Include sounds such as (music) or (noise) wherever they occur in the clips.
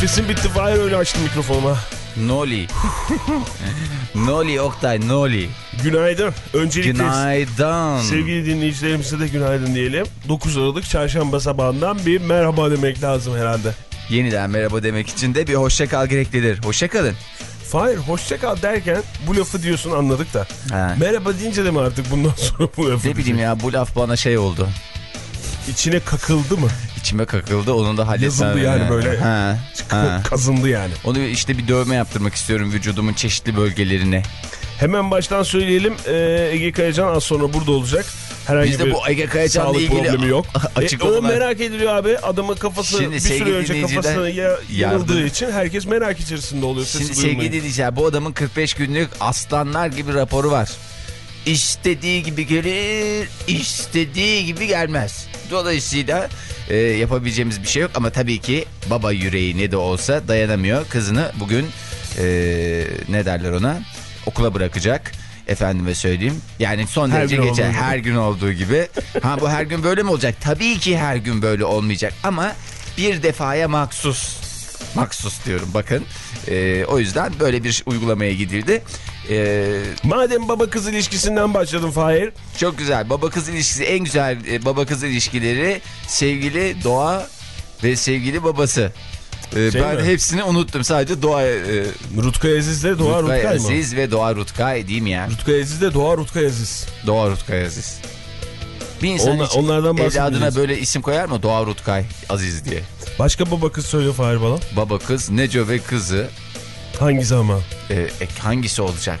Nefesim bitti Fahir öyle açtım mikrofonuma. Noli. (laughs) Noli Oktay Noli. Günaydın. Öncelikle Günaydın. sevgili dinleyicilerimize de günaydın diyelim. 9 Aralık çarşamba sabahından bir merhaba demek lazım herhalde. Yeniden merhaba demek için de bir hoşça kal gereklidir. Hoşça kalın. Fahir hoşçakal derken bu lafı diyorsun anladık da. Ha. Merhaba deyince de mi artık bundan (laughs) sonra bu lafı? Ne bileyim ya bu laf bana şey oldu. İçine kakıldı mı? İçime kakıldı onu da halletmem. Yazıldı yani böyle. Ha. ha. Kazındı yani. Onu işte bir dövme yaptırmak istiyorum vücudumun çeşitli bölgelerine. Hemen baştan söyleyelim. Ee, Ege Kayacan az sonra burada olacak. Herhangi Bizde bu Ege Kayacan'la ilgili problemi yok. (laughs) E, açıklamalar- o merak ediliyor abi. Adamın kafası Şimdi bir süre önce kafasına ya, yanıldığı için herkes merak içerisinde oluyor. Sesi Şimdi duyulmayın. sevgili dinleyiciler bu adamın 45 günlük aslanlar gibi raporu var. İstediği gibi gelir, istediği gibi gelmez. Dolayısıyla e, yapabileceğimiz bir şey yok ama tabii ki baba yüreği ne de olsa dayanamıyor. Kızını bugün e, ne derler ona okula bırakacak. Efendime söyleyeyim. Yani son Her derece geçer. Her gün olduğu gibi. Ha bu her gün böyle mi olacak? Tabii ki her gün böyle olmayacak ama bir defaya maksus. Maksus diyorum bakın. Ee, o yüzden böyle bir uygulamaya gidildi. Ee, Madem baba kız ilişkisinden başladın Fahir. çok güzel. Baba kız ilişkisi en güzel e, baba kız ilişkileri sevgili Doğa ve sevgili babası. Ee, Şey ben mi? hepsini unuttum. Sadece Doğa e, Rutkay Aziz'le Doğa Rutkay Rutkay, mı? Aziz ve Doğa Rutkay değil mi ya? Rutkay Aziz'le Doğa Rutkay Aziz. Doğa Rutkay Aziz. Bir insan Onlar- onlardan evladına böyle isim koyar mı? Doğa Rutkay Aziz diye. Başka baba kız söyle Fahir bana. Baba kız Neco ve kızı Hangisi ama? e, e, hangisi olacak?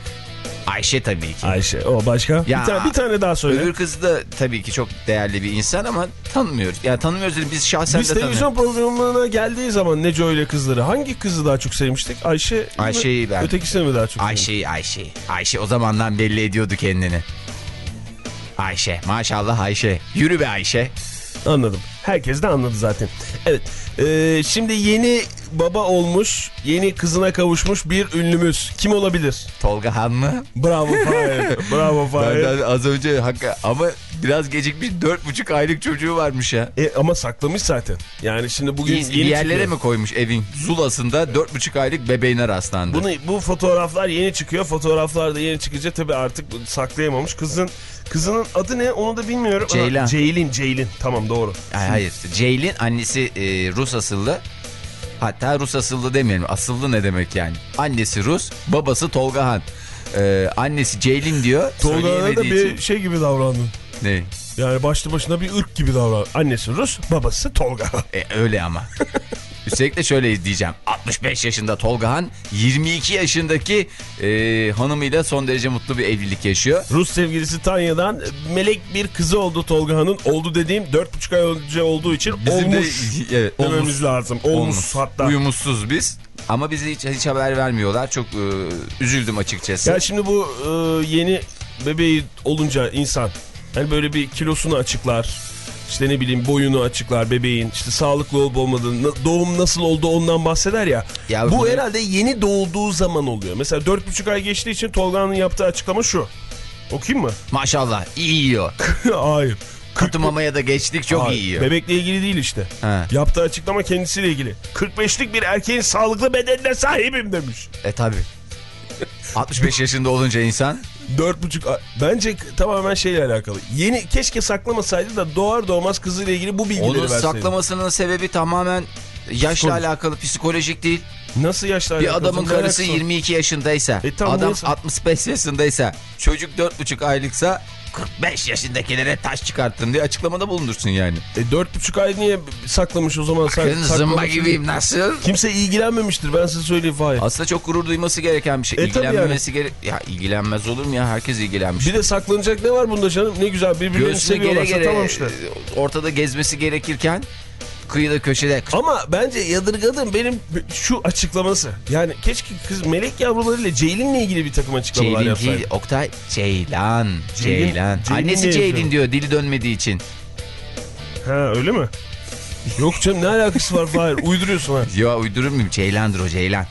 Ayşe tabii ki. Ayşe. O başka? Ya, bir, tane, bir tane daha söyle. Öbür kız da tabii ki çok değerli bir insan ama tanımıyoruz. Yani tanımıyoruz dedim, biz şahsen Biz de tanımıyoruz. televizyon programına geldiği zaman Neco ile kızları hangi kızı daha çok sevmiştik? Ayşe? Ayşe'yi ben. Ötekisini mi daha çok sevmiştik? Ayşe, Ayşe. Ayşe o zamandan belli ediyordu kendini. Ayşe. Maşallah Ayşe. Yürü be Ayşe. Anladım. Herkes de anladı zaten. Evet. Ee, şimdi yeni baba olmuş, yeni kızına kavuşmuş bir ünlümüz. Kim olabilir? Tolga Han mı? Bravo Fahir. (laughs) Bravo Fahir. Benden az önce hakka ama biraz gecikmiş dört buçuk aylık çocuğu varmış ya. E, ama saklamış zaten. Yani şimdi bugün bir yeni yerlere çıkıyor. mi koymuş evin zulasında dört buçuk aylık bebeğine rastlandı. Bunu, bu fotoğraflar yeni çıkıyor. Fotoğraflar da yeni çıkınca tabii artık saklayamamış. Kızın kızının adı ne onu da bilmiyorum. Ceylan. Ceylin, Ceylin. Tamam doğru. Hayır, hayır. Ceylin annesi e, Rus asıllı. Hatta Rus asıllı demeyelim. Asıllı ne demek yani? Annesi Rus, babası Tolga Han. Ee, annesi Ceylin diyor. Tolga'ya da söyleyemediği bir için- şey gibi davrandın. Ne? Yani başlı başına bir ırk gibi davran. Annesi Rus, babası Tolga. E, öyle ama. (laughs) Üstelik de şöyle diyeceğim. 65 yaşında Tolga Han 22 yaşındaki e, hanımıyla son derece mutlu bir evlilik yaşıyor. Rus sevgilisi Tanya'dan melek bir kızı oldu Tolga'nın. Oldu dediğim 4,5 ay önce olduğu için Bizim olmuş de (laughs) evet, dememiz olmuş, lazım. Olmuş, hatta. Uyumsuzuz biz. Ama bize hiç, hiç haber vermiyorlar. Çok e, üzüldüm açıkçası. Ya şimdi bu e, yeni bebeği olunca insan hani böyle bir kilosunu açıklar. İşte ne bileyim boyunu açıklar bebeğin. işte sağlıklı olup olmadığını, doğum nasıl oldu ondan bahseder ya. Ya bu herhalde yeni doğduğu zaman oluyor. Mesela 4,5 ay geçtiği için Tolga'nın yaptığı açıklama şu. Okuyayım mı? Maşallah iyi yiyor. (laughs) Hayır. Katı mamaya da geçtik çok Hayır, iyi yiyor. Bebekle ilgili değil işte. Ha. Yaptığı açıklama kendisiyle ilgili. 45'lik bir erkeğin sağlıklı bedenine sahibim demiş. E tabi. 65 yaşında olunca insan 4,5 ay. Bence tamamen şeyle alakalı. Yeni keşke saklamasaydı da doğar doğmaz kızıyla ilgili bu bilgileri onun verseydi. saklamasının sebebi tamamen yaşla Psikolojik. alakalı psikolojik değil. Nasıl yaşlar? Bir adamın karısı 22 yaşındaysa, E tamam, adam neyse. 65 yaşındaysa, çocuk 4,5 aylıksa 45 yaşındakilere taş çıkarttın diye açıklamada bulundursun yani. E, dört buçuk ay niye saklamış o zaman? Bakın zımba gibiyim nasıl? Kimse ilgilenmemiştir ben size söyleyeyim Fahir. Aslında çok gurur duyması gereken bir şey. E, İlgilenmemesi gerek. Ya ilgilenmez olur mu ya? Herkes ilgilenmiş. Bir de saklanacak ne var bunda canım? Ne güzel birbirlerini Göğsüne gere seviyorlarsa gere tamam işte. ortada gezmesi gerekirken kıyıda köşede Ama bence yadırgadım benim şu açıklaması. Yani keşke kız melek yavrularıyla Ceylin'le ilgili bir takım açıklamalar Ceylin yapsaydı. değil Oktay Ceylan Ceylin- Ceylan Ceylin Annesi Ceylin diyor dili dönmediği için Ha öyle mi? Yok canım ne alakası var Fahir? Uyduruyorsun ha. Ya uydurur muyum Ceylandır o Ceylan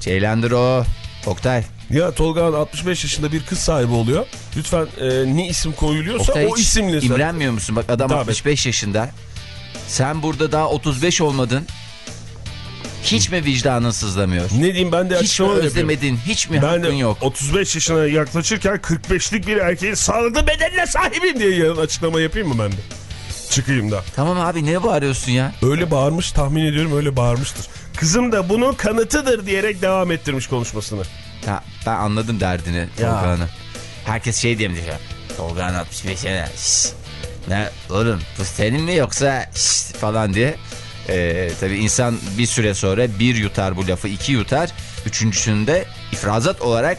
Ceylandır o Oktay Ya Tolga Han 65 yaşında bir kız sahibi oluyor. Lütfen e, ne isim koyuluyorsa Oktay o sen- imrenmiyor musun? Bak adam Tabii. 65 yaşında sen burada daha 35 olmadın hiç mi vicdanın sızlamıyor? Ne diyeyim ben de Hiç mi yapıyorum. özlemedin? Hiç mi Ben hakkın de yok? 35 yaşına yaklaşırken 45'lik bir erkeğin sağlıklı bedenine sahibim diye yarın açıklama yapayım mı ben de? Çıkayım da. Tamam abi ne bağırıyorsun ya? Öyle bağırmış tahmin ediyorum öyle bağırmıştır. Kızım da bunun kanıtıdır diyerek devam ettirmiş konuşmasını. Ya ben anladım derdini Tolga'nın. Herkes şey diye mi diyor? Tolga'nın 65 yaşında. Ne oğlum bu senin mi yoksa şşş falan diye. Ee, tabii insan bir süre sonra bir yutar bu lafı iki yutar. Üçüncüsünde ifrazat olarak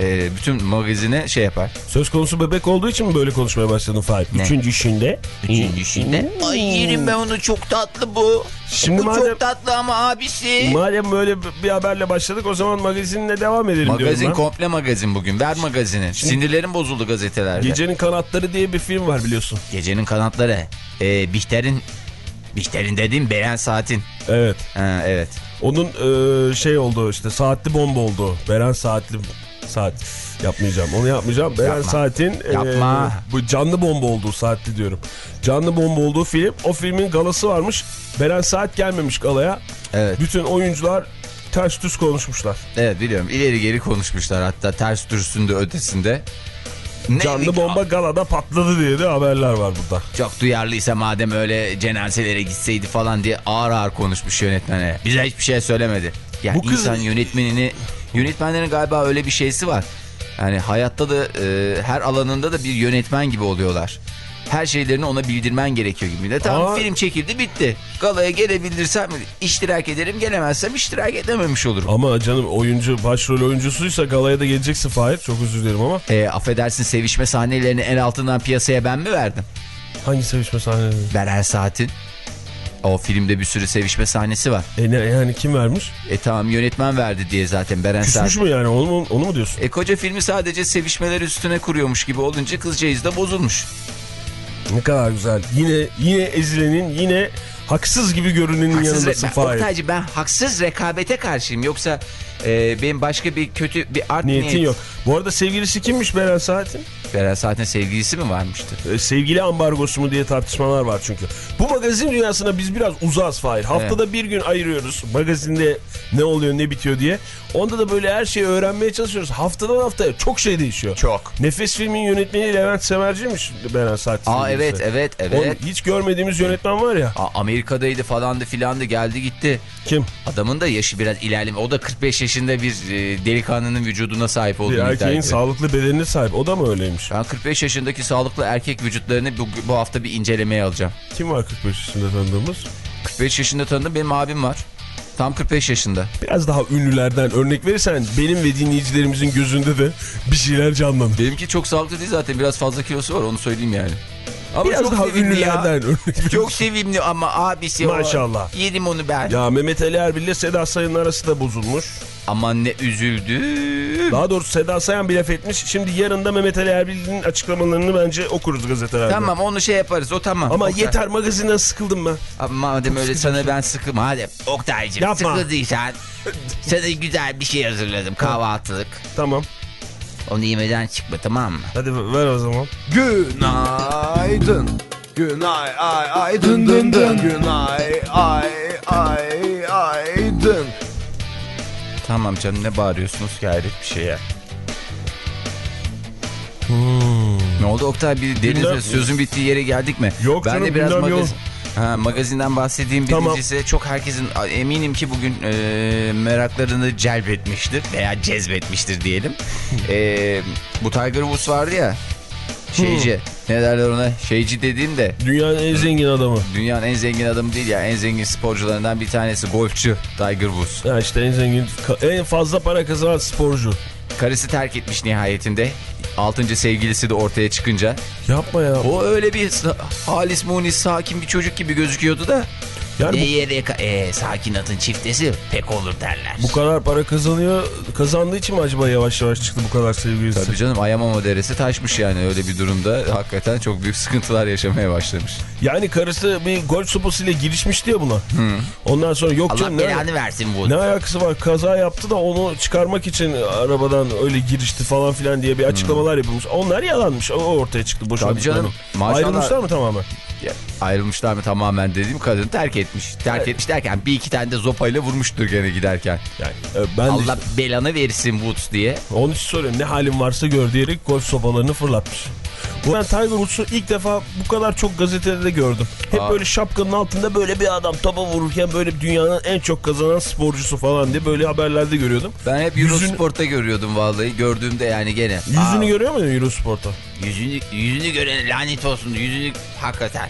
e, bütün magazine şey yapar. Söz konusu bebek olduğu için mi böyle konuşmaya başladın Fahip? Ne? Üçüncü işinde. Üçüncüsünde ay yerim ben onu çok tatlı bu. Şimdi bu madem- çok tatlı ama abisi. Madem böyle bir haberle başladık o zaman magazinle devam edelim Magazin diyorum komple magazin bugün. Ver magazini. Sinirlerim bozuldu gazetelerde. ben. Gecenin Kanatları diye bir film var biliyorsun. Gecenin kanatları. Ee, Bihter'in Bihter'in dediğim Beren Saat'in. Evet. Ha, evet. Onun e, şey oldu işte saatli bomba oldu. Beren saatli saat yapmayacağım. Onu yapmayacağım. Beren Yapma. Saat'in e, Yapma. bu canlı bomba olduğu saatli diyorum. Canlı bomba olduğu film. O filmin galası varmış. Beren Saat gelmemiş galaya. Evet. Bütün oyuncular ters düz konuşmuşlar. Evet biliyorum. İleri geri konuşmuşlar hatta ters dürsünde ötesinde. Ne- Canlı bomba galada patladı diye de haberler var burada. Çok duyarlıysa madem öyle cenazelere gitseydi falan diye ağır ağır konuşmuş yönetmene. Bize hiçbir şey söylemedi. Ya Bu kız- insan yönetmenini yönetmenlerin galiba öyle bir şeysi var. Yani hayatta da e, her alanında da bir yönetmen gibi oluyorlar. Her şeylerini ona bildirmen gerekiyor gibi. De tamam Aa. film çekildi bitti. Galaya gelebilirsem iştirak ederim gelemezsem iştirak edememiş olurum. Ama canım oyuncu başrol oyuncusuysa galaya da geleceksin Fahir. Çok özür dilerim ama. E, affedersin sevişme sahnelerini en altından piyasaya ben mi verdim? Hangi sevişme sahneleri? Beren Saat'in. O filmde bir sürü sevişme sahnesi var. E ne, yani kim vermiş? E tamam yönetmen verdi diye zaten Beren Saat. Küsmüş mü yani onu mu, onu mu diyorsun? E koca filmi sadece sevişmeler üstüne kuruyormuş gibi olunca kızcağız da bozulmuş. Ne kadar güzel. Yine yine ezilenin yine haksız gibi görünenin Haksız yanındasın Fahir. Oktaycı ben haksız rekabete karşıyım. Yoksa e, benim başka bir kötü bir art Niyetin niyet. yok. Bu arada sevgilisi kimmiş Beren Saat'in? Beren Saat'in sevgilisi mi varmıştı? Ee, sevgili ambargosu mu diye tartışmalar var çünkü. Bu magazin dünyasına biz biraz uzağız Fahir. Haftada bir gün ayırıyoruz. Magazinde ne oluyor ne bitiyor diye. Onda da böyle her şeyi öğrenmeye çalışıyoruz. Haftadan haftaya çok şey değişiyor. Çok. Nefes filmin yönetmeni Levent Semerci'ymiş Beren Saat. Aa evet evet evet. hiç görmediğimiz yönetmen var ya. Aa, Amerika'daydı falandı filandı geldi gitti. Kim? Adamın da yaşı biraz ilerleme. O da 45 yaşında bir e, delikanlının vücuduna sahip Bir olduğunu iddia erkeğin sağlıklı bedenine sahip. O da mı öyleymiş? Ben 45 yaşındaki sağlıklı erkek vücutlarını bu, bu hafta bir incelemeye alacağım. Kim var 45 yaşında tanıdığımız? 45 yaşında tanıdığım benim abim var. Tam 45 yaşında. Biraz daha ünlülerden örnek verirsen benim ve dinleyicilerimizin gözünde de bir şeyler canlanır. Benimki çok sağlıklı değil zaten. Biraz fazla kilosu var onu söyleyeyim yani. Ama Biraz daha sevimli ünlülerden örnek. Çok sevimli ama abisi o. Maşallah. Yedim onu ben. Ya Mehmet Ali Erbil ile Seda Sayan'ın arası da bozulmuş. Aman ne üzüldü. Daha doğrusu Seda Sayan bir laf etmiş. Şimdi yarın da Mehmet Ali Erbil'in açıklamalarını bence okuruz gazetelerde. Tamam onu şey yaparız o tamam. Ama Oktay. yeter magazinden sıkıldım ben. Ama madem öyle sana ben sıkı madem Oktay'cım Yapma. sıkıldıysan (laughs) sana güzel bir şey hazırladım kahvaltılık. Tamam. Onu yemeden çıkma tamam mı? Hadi ver o zaman. Günaydın. Günay ay ay dın dın dın. Günay ay ay ay dın. Tamam canım ne bağırıyorsunuz ki hayret bir şeye. Ne oldu Oktay bir denize Gündem- sözün bittiği yere geldik mi? Yok ben canım, de biraz magazin, yoğun. Ha, magazinden bahsettiğim Tamam. birincisi çok herkesin eminim ki bugün e, meraklarını celbetmiştir veya cezbetmiştir diyelim. (laughs) E, bu Tiger Woods vardı ya şeyci ne derler ona şeyci dediğim de Dünyanın en zengin adamı. dünyanın en zengin adamı değil ya en zengin sporcularından bir tanesi golfçü Tiger Woods. Ya işte en zengin, en fazla para kazanan sporcu. Karısı terk etmiş nihayetinde. Altıncı sevgilisi de ortaya çıkınca. Yapma ya. O öyle bir halis munis sakin bir çocuk gibi gözüküyordu da. Yani Ne bu, e, sakin atın çiftesi pek olur derler. bu kadar para kazanıyor, kazandığı için mi acaba yavaş yavaş çıktı bu kadar sevgilisi? Tabii canım Ayamama deresi taşmış yani öyle bir durumda hakikaten çok büyük sıkıntılar yaşamaya başlamış. Yani karısı bir golf sopasıyla girişmişti ya buna. Ondan sonra yok Allah canım ne, belanı versin bu. ne alakası var kaza yaptı da onu çıkarmak için arabadan öyle girişti falan filan diye bir açıklamalar yapılmış. Onlar yalanmış o ortaya çıktı boşandıkları. canım, maşallah. Ayrılmışlar mı tamamen? Ayrılmışlar mı tamamen dediğim kadın terk etmiş. Terk etmiş derken bir iki tane de zopayla vurmuştur gene giderken. Yani e, ben Allah belanı versin Woods diye. Onun için soruyorum ne halin varsa gör diyerek golf sopalarını fırlatmış. Bu ben Tiger Woods'u ilk defa bu kadar çok gazetede de gördüm. Hep Aa. böyle şapkanın altında böyle bir adam topa vururken böyle dünyanın en çok kazanan sporcusu falan diye böyle haberlerde görüyordum. Ben hep Eurosport'ta görüyordum vallahi gördüğümde yani gene. Yüzünü Aa, görüyor muydun Eurosport'ta? yüzünü, yüzünü gören lanet olsun yüzünü hakikaten.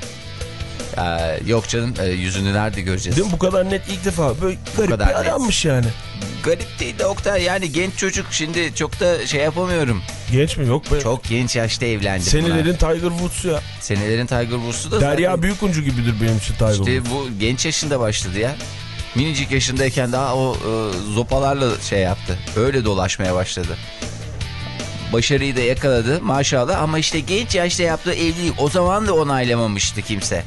Ee, yok canım e, yüzünü nerede göreceğiz? Değil mi? Bu kadar net ilk defa. Böyle garip kadar bir net. adammış yani. Garip değil de Oktay yani genç çocuk şimdi çok da şey yapamıyorum. Genç mi? Yok be. Çok genç yaşta evlendi Senelerin bunlar. Tiger Woods ya. Senelerin Tiger Woods'u da Derya zaten Büyükuncu gibidir benim için Tiger Woods. işte bu genç yaşında başladı ya. Minicik yaşındayken daha o e, zopalarla şey yaptı. Öyle dolaşmaya başladı. Başarıyı da yakaladı maşallah ama işte genç yaşta yaptığı evlilik o zaman da onaylamamıştı kimse.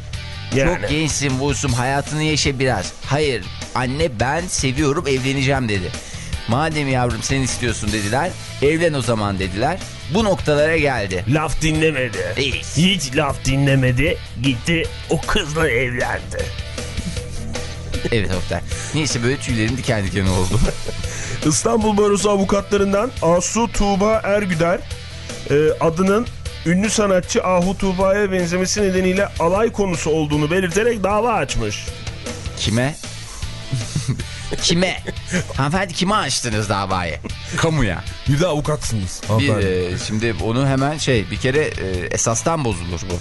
Yani. Çok gençsin Buğsum hayatını yaşa biraz. Hayır anne ben seviyorum evleneceğim dedi. Madem yavrum sen istiyorsun dediler. Evlen o zaman dediler. Bu noktalara geldi. Laf dinlemedi. İyi. Hiç laf dinlemedi. Gitti o kızla evlendi. Evet Oktay. Neyse böyle tüylerim diken diken oldu. (laughs) İstanbul Barosu avukatlarından Asu Tuğba Ergüder e, adının ünlü sanatçı Ahu Tuğba'ya benzemesi nedeniyle alay konusu olduğunu belirterek dava açmış. Kime? Kime? Hanımefendi kime açtınız davayı? Kamuya. Bir de avukatsınız. Bir, e, şimdi onu hemen şey bir kere e, esastan bozulur bu.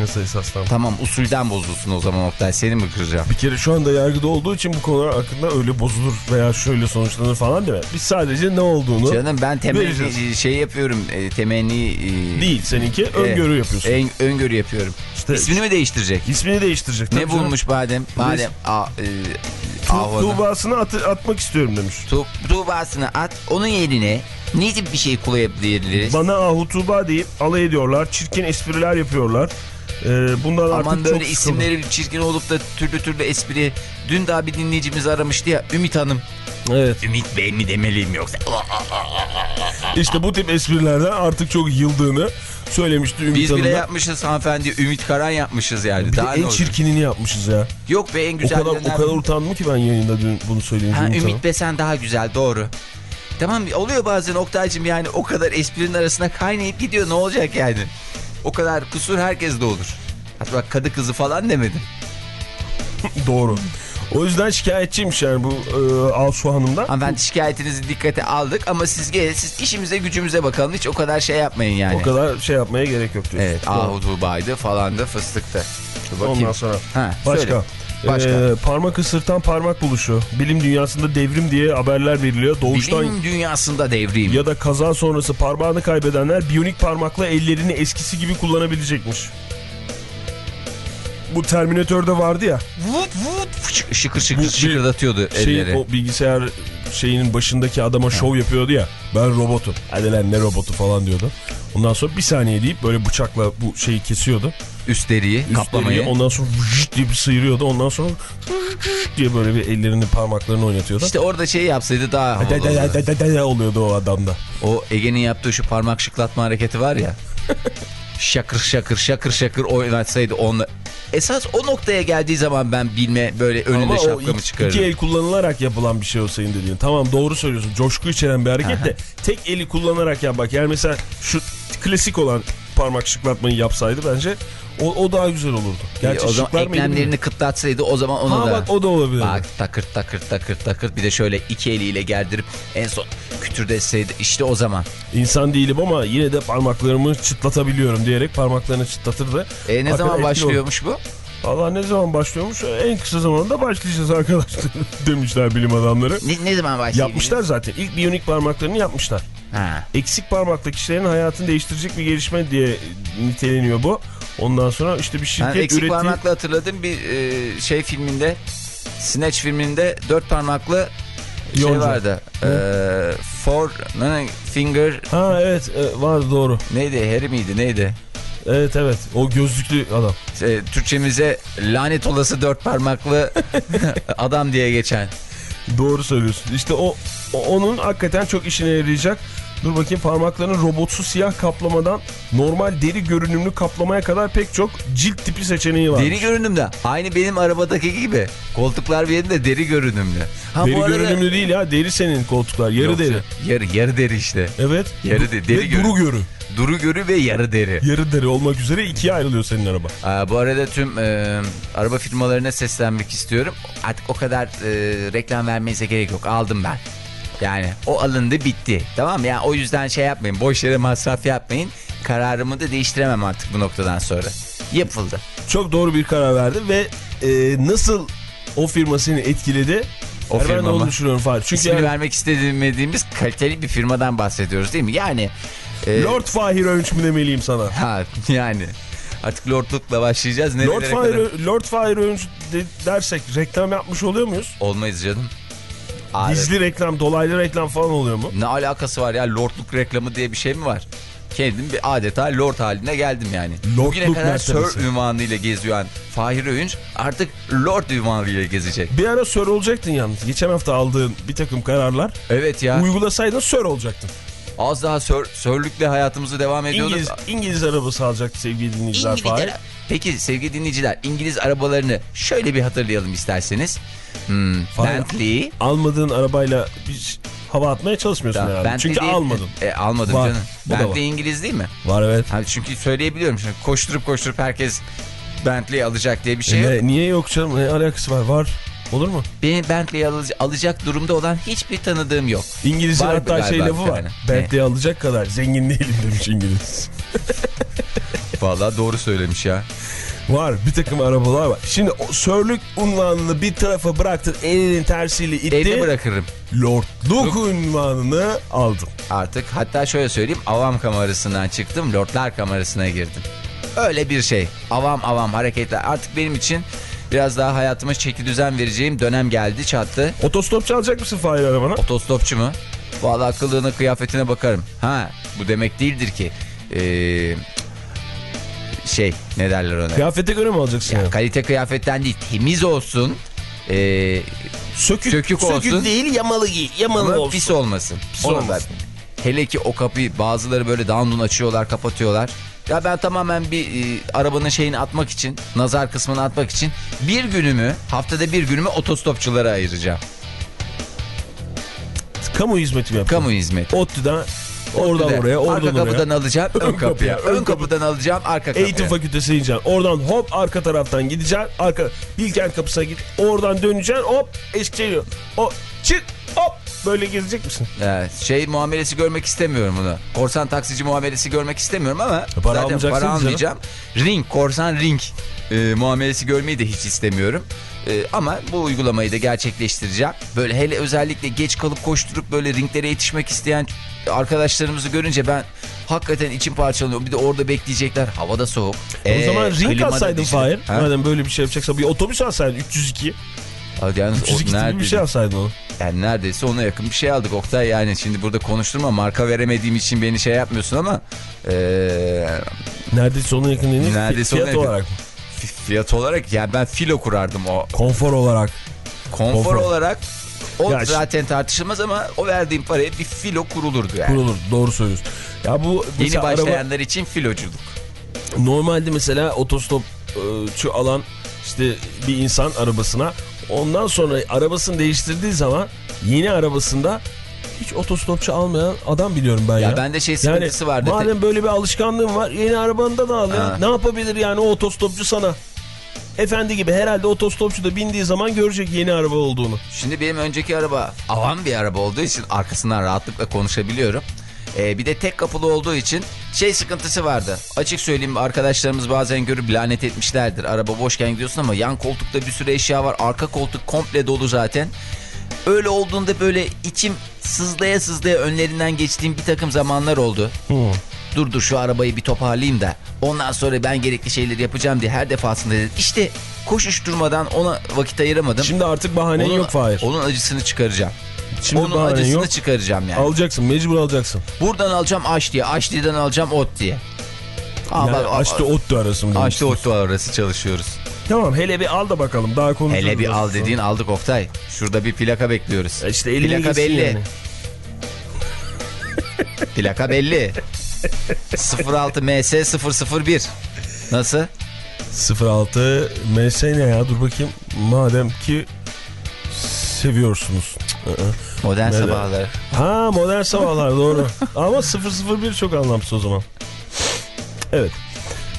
Nasıl esaslan? Tamam usulden bozulsun o zaman Oktay seni mi kıracağım? Bir kere şu anda yargıda olduğu için bu konular hakkında öyle bozulur veya şöyle sonuçlanır falan deme. Biz sadece ne olduğunu Canım ben temenni Vereceğiz. şey yapıyorum e, temenni e, değil seninki öngörü yapıyorsun. En, öngörü yapıyorum. İşte- İsmini mi değiştirecek? İsmini değiştirecek. Ne canım. bulmuş madem? Madem a, e, Tu-. Tuğba'sını at- atmak istiyorum demiş. Tu, Tuğba'sını at onun yerine ne tip bir şey kullanabiliriz? Bana Ahu Tuğba deyip alay ediyorlar. Çirkin espriler yapıyorlar. Ee, bundan Aman artık böyle çok isimleri çirkin olup da türlü türlü espri. Dün daha bir dinleyicimiz aramıştı ya Ümit Hanım. sıkıldım. Evet. Ümit Bey mi demeliyim yoksa? İşte bu tip esprilerden artık çok yıldığını söylemişti Ümit Biz bile Hanım da. yapmışız hanımefendi. Ümit Karan yapmışız yani. Bir de Daha en çirkinini yapmışız ya. Yok be en O güzel. kadar o kadar utandım ki ben yayında dün bunu söyleyince Ha, Ümit Ümit be sen daha güzel doğru. Tamam oluyor bazen Oktay'cım yani o kadar esprinin arasına kaynayıp gidiyor ne olacak yani? O kadar kusur herkeste olur. Hatta bak kadı kızı falan demedim. (laughs) Doğru. O yüzden şikayetçiymiş yani bu e, Asu Hanım'dan. Hanımefendi şikayetinizi dikkate aldık ama siz gelin siz işimize gücümüze bakalın. Hiç o kadar şey yapmayın yani. O kadar şey yapmaya gerek yok diyorsun. Evet Doğru. Ahu Tuğba'ydı falan da fıstıktı. Bakayım. Ondan sonra Ha, başka. söyle. Başka. Ee, parmak ısırtan parmak buluşu. Bilim dünyasında devrim diye haberler veriliyor. Doğuştan Bilim dünyasında devriyim. ya da kaza sonrası parmağını kaybedenler biyonik parmakla ellerini eskisi gibi kullanabilecekmiş. Bu Terminator'da vardı ya. Vut vut fıçık, şıkır şıkır Bu şıkırdatıyordu Şey, elleri. o bilgisayar şeyinin başındaki adama şov yapıyordu ya. Ben robotum. Hadi lan ne robotu falan diyordu. Ondan sonra bir saniye deyip böyle bıçakla bu şeyi kesiyordu. Üstleriyi, Üstlerini, kaplamayı. Ondan sonra vıcık diye bir sıyırıyordu. Ondan sonra vıcık diye böyle bir ellerini parmaklarını oynatıyordu. İşte orada şey yapsaydı daha havalı De- de- olurdu. de- de- de- de oluyordu o adamda. O Ege'nin yaptığı şu parmak şıklatma hareketi var ya. (laughs) şakır şakır şakır şakır oynatsaydı onunla. Esas o noktaya geldiği zaman ben bilme böyle önünde Ama şapkamı çıkarırım. iki el kullanılarak yapılan bir şey o senin dediğin. Tamam doğru söylüyorsun. Coşku içeren bir hareket de tek eli kullanarak yapmak. Yani mesela şu klasik olan parmak şıklatmayı yapsaydı bence O, o daha güzel olurdu. Gerçi o zaman eklemlerini kıtlatsaydı o zaman onu Ha da... bak o da olabilir. Bak takır takır takır takır bir de şöyle iki eliyle gerdirip en son kütür etseydi işte o zaman. İnsan değilim ama yine de parmaklarımı çıtlatabiliyorum diyerek parmaklarını çıtlatırdı. E ne Hakikaten zaman başlıyormuş bu? Valla ne zaman başlıyormuş? En kısa zamanda başlayacağız arkadaşlar (laughs) demişler bilim adamları. Ne, ne zaman başlıyor? Yapmışlar zaten. İlk biyonik parmaklarını yapmışlar. Ha. Eksik parmaklı kişilerin hayatını değiştirecek bir gelişme diye niteleniyor bu. Ondan sonra işte bir şirket eksik ürettiği... parmakla hatırladım bir e, şey filminde Snatch filminde dört parmaklı şey Yonca. vardı. E, four ne, finger Ha evet e, var doğru. neydi Harry miydi neydi? Evet evet o gözlüklü adam. E, Türkçemize lanet olası dört parmaklı (laughs) adam diye geçen. Doğru söylüyorsun. İşte o, o- onun hakikaten çok işine yarayacak. Dur bakayım parmaklarının robotsu siyah kaplamadan normal deri görünümlü kaplamaya kadar pek çok cilt tipi seçeneği var. Deri görünümlü. Aynı benim arabadaki gibi. Koltuklar benim de deri görünümlü. Ha, deri arada- görünümlü değil ya deri senin koltuklar yarı Yok, deri. Yarı, yarı deri işte. Evet. Yarı de- deri Ve görü- duru görü. Duru görü ve yarı deri. Yarı deri olmak üzere ikiye ayrılıyor senin araba. Aa, bu arada tüm e, araba firmalarına seslenmek istiyorum. Artık o kadar e, reklam vermenize gerek yok. Aldım ben. Yani o alındı bitti. Tamam mı? Yani o yüzden şey yapmayın. Boş yere masraf yapmayın. Kararımı da değiştiremem artık bu noktadan sonra. Yapıldı. Çok doğru bir karar verdi ve e, nasıl o firma seni etkiledi? O firma onu mı? düşünüyorum Fahir. Çünkü İsmini yani vermek istediğimiz kaliteli bir firmadan bahsediyoruz değil mi? Yani e, Lord Fahir Önç mü demeliyim sana? ha yani artık lordlukla başlayacağız. Nerelere Lord kadar? Fahir, Lord Fahir de- dersek reklam yapmış oluyor muyuz? Olmayız canım. Aa, Gizli reklam, dolaylı reklam falan oluyor mu? Ne alakası var ya lordluk reklamı diye bir şey mi var? Kendim bir adeta lord haline geldim yani. Lordluk Bugüne kadar. Sir ünvanıyla geziyor Fahir Öğünç artık lord ünvanıyla gezecek. Bir ara sör olacaktın yalnız. Geçen hafta aldığın bir takım kararlar. Evet ya Uygulasaydın sör olacaktın. az daha sör, sörlükle hayatımızı devam ediyorduk. İngiliz, İngiliz arabası alacaktı sevgili dinleyiciler. İngiliz Peki sevgili dinleyiciler İngiliz arabalarını şöyle bir hatırlayalım isterseniz. Hmm, Bentley. Almadığın arabayla bir hava atmaya çalışmıyorsun Da- herhalde. Bentley Çünkü değil- almadın. E, almadım Var, canım. bu. Bentley İngiliz değil mi? Var evet. Hani çünkü söyleyebiliyorum şimdi koşturup koşturup herkes Bentley alacak diye bir şey E yok. niye yok canım? Ne alakası var? Var. Olur mu? Benim Bentley alacak durumda olan hiçbir tanıdığım yok. İngilizce Var hatta şey lafı var. tane. Bentley alacak kadar zengin değilim demiş İngiliz. Vallahi doğru söylemiş ya. Var bir takım arabalar var. Şimdi o sörlük unvanını bir tarafa bıraktın elinin tersiyle itti. Evde bırakırım Lordluk unvanını aldın. artık. Hatta şöyle söyleyeyim avam kamerasından çıktım lordlar kamerasına girdim. Öyle bir şey. Avam avam hareketler. Artık benim için biraz daha hayatıma çeki düzen vereceğim dönem geldi çattı. Otostop çalacak mısın Fahir arabana? Otostopçu mu? Vallahi kılığına kıyafetine bakarım. Ha bu demek değildir ki. Ee, şey ne derler ona? Kıyafete göre mi alacaksın? Ya, yani? kalite kıyafetten değil temiz olsun. Ee, Sökük, sökük olsun. Sökük değil yamalı giy. Yamalı ama olsun. pis olmasın. Pis Onu olmasın. ben- Hele ki o kapıyı bazıları böyle download açıyorlar kapatıyorlar. Ya ben tamamen bir e, arabanın şeyini atmak için, nazar kısmını atmak için bir günümü, haftada bir günümü otostopçulara ayıracağım. Kamu hizmeti mi yapacaksın? Kamu hizmeti. ODTÜ'den oradan Orada, oraya, oradan arka oraya. kapıdan alacağım, ön, kapıya. kapıya, Ön, ön kapıdan alacağım, arka kapıya. Eğitim fakültesine gideceksin. Oradan hop arka taraftan gideceksin. Arka Bilkent kapısına git. Oradan döneceksin. Hop Eskişehir. O çık hop böyle gezecek misin? Evet, şey muamelesi görmek istemiyorum bunu. Korsan taksici muamelesi görmek istemiyorum ama para zaten para canım. almayacağım. Ring, korsan ring e, muamelesi görmeyi de hiç istemiyorum. E, ama bu uygulamayı da gerçekleştireceğim. Böyle hele özellikle geç kalıp koşturup böyle ringlere yetişmek isteyen arkadaşlarımızı görünce ben hakikaten içim parçalanıyor. Bir de orada bekleyecekler. Havada soğuk. o E, zaman ring klima da alsaydın. Fahir. Madem böyle bir şey yapacaksa bir otobüs alsaydın 302. Yalnız o 302 gibi bir şey alsaydın onu. Yani neredeyse ona yakın bir şey aldık Oktay yani şimdi burada konuşturma marka veremediğim için beni şey yapmıyorsun ama eee, Neredeyse ona yakın değil. Neredeyse Fiyat ona yakın. olarak mı? fi- fiyat olarak yani ben filo kurardım o Konfor olarak. konfor, Konfor. olarak o Ya zaten tartışılmaz ama o verdiğim paraya bir filo kurulurdu yani. Kurulur. Doğru söylüyorsun. Ya bu Yeni mesela araba- başlayanlar için filoculuk. Normalde mesela otostopçu alan işte bir insan arabasına ondan sonra arabasını değiştirdiği zaman yeni arabasında hiç otostopçu almayan adam biliyorum ben ya. Ya bende şey sıkıntısı yani, vardı. Madem böyle bir alışkanlığın var yeni arabanı da al ya. Ne yapabilir yani o otostopçu sana? Efendi gibi herhalde otostopçu da bindiği zaman görecek yeni araba olduğunu. Şimdi benim önceki araba avan bir araba olduğu için arkasından rahatlıkla konuşabiliyorum. Ee, bir de tek kapılı olduğu için şey sıkıntısı vardı. Açık söyleyeyim arkadaşlarımız bazen görüp lanet etmişlerdir. Araba boşken gidiyorsun ama yan koltukta bir sürü eşya var. Arka koltuk komple dolu zaten. Öyle olduğunda böyle içim sızlaya sızlaya önlerinden geçtiğim bir takım zamanlar oldu. Dur dur şu arabayı bir toparlayayım da ondan sonra ben gerekli şeyleri yapacağım diye her defasında dedim. İşte koşuşturmadan ona vakit ayıramadım. Şimdi artık bahanen Onun- yok Fahir. Onun acısını çıkaracağım. Şimdi onun acısını yok. çıkaracağım yani. Alacaksın mecbur alacaksın. Buradan alacağım aş diye, aşli'den alacağım ot diye. Aa, Yani bak, açtı ottu arası mı demiştiniz? otlu arası çalışıyoruz. Tamam hele bir al da bakalım daha konuşuruz. Hele bir al dediğin aldık Oktay. Şurada bir plaka bekliyoruz. E İşte (laughs) plaka belli. yani. Plaka belli. 06 MS 001. Nasıl? 06 MS ne ya dur bakayım. Madem ki seviyorsunuz. Modern Nerede? sabahları. ha modern sabahlar doğru. Ama 001 çok anlamsız o zaman. Evet.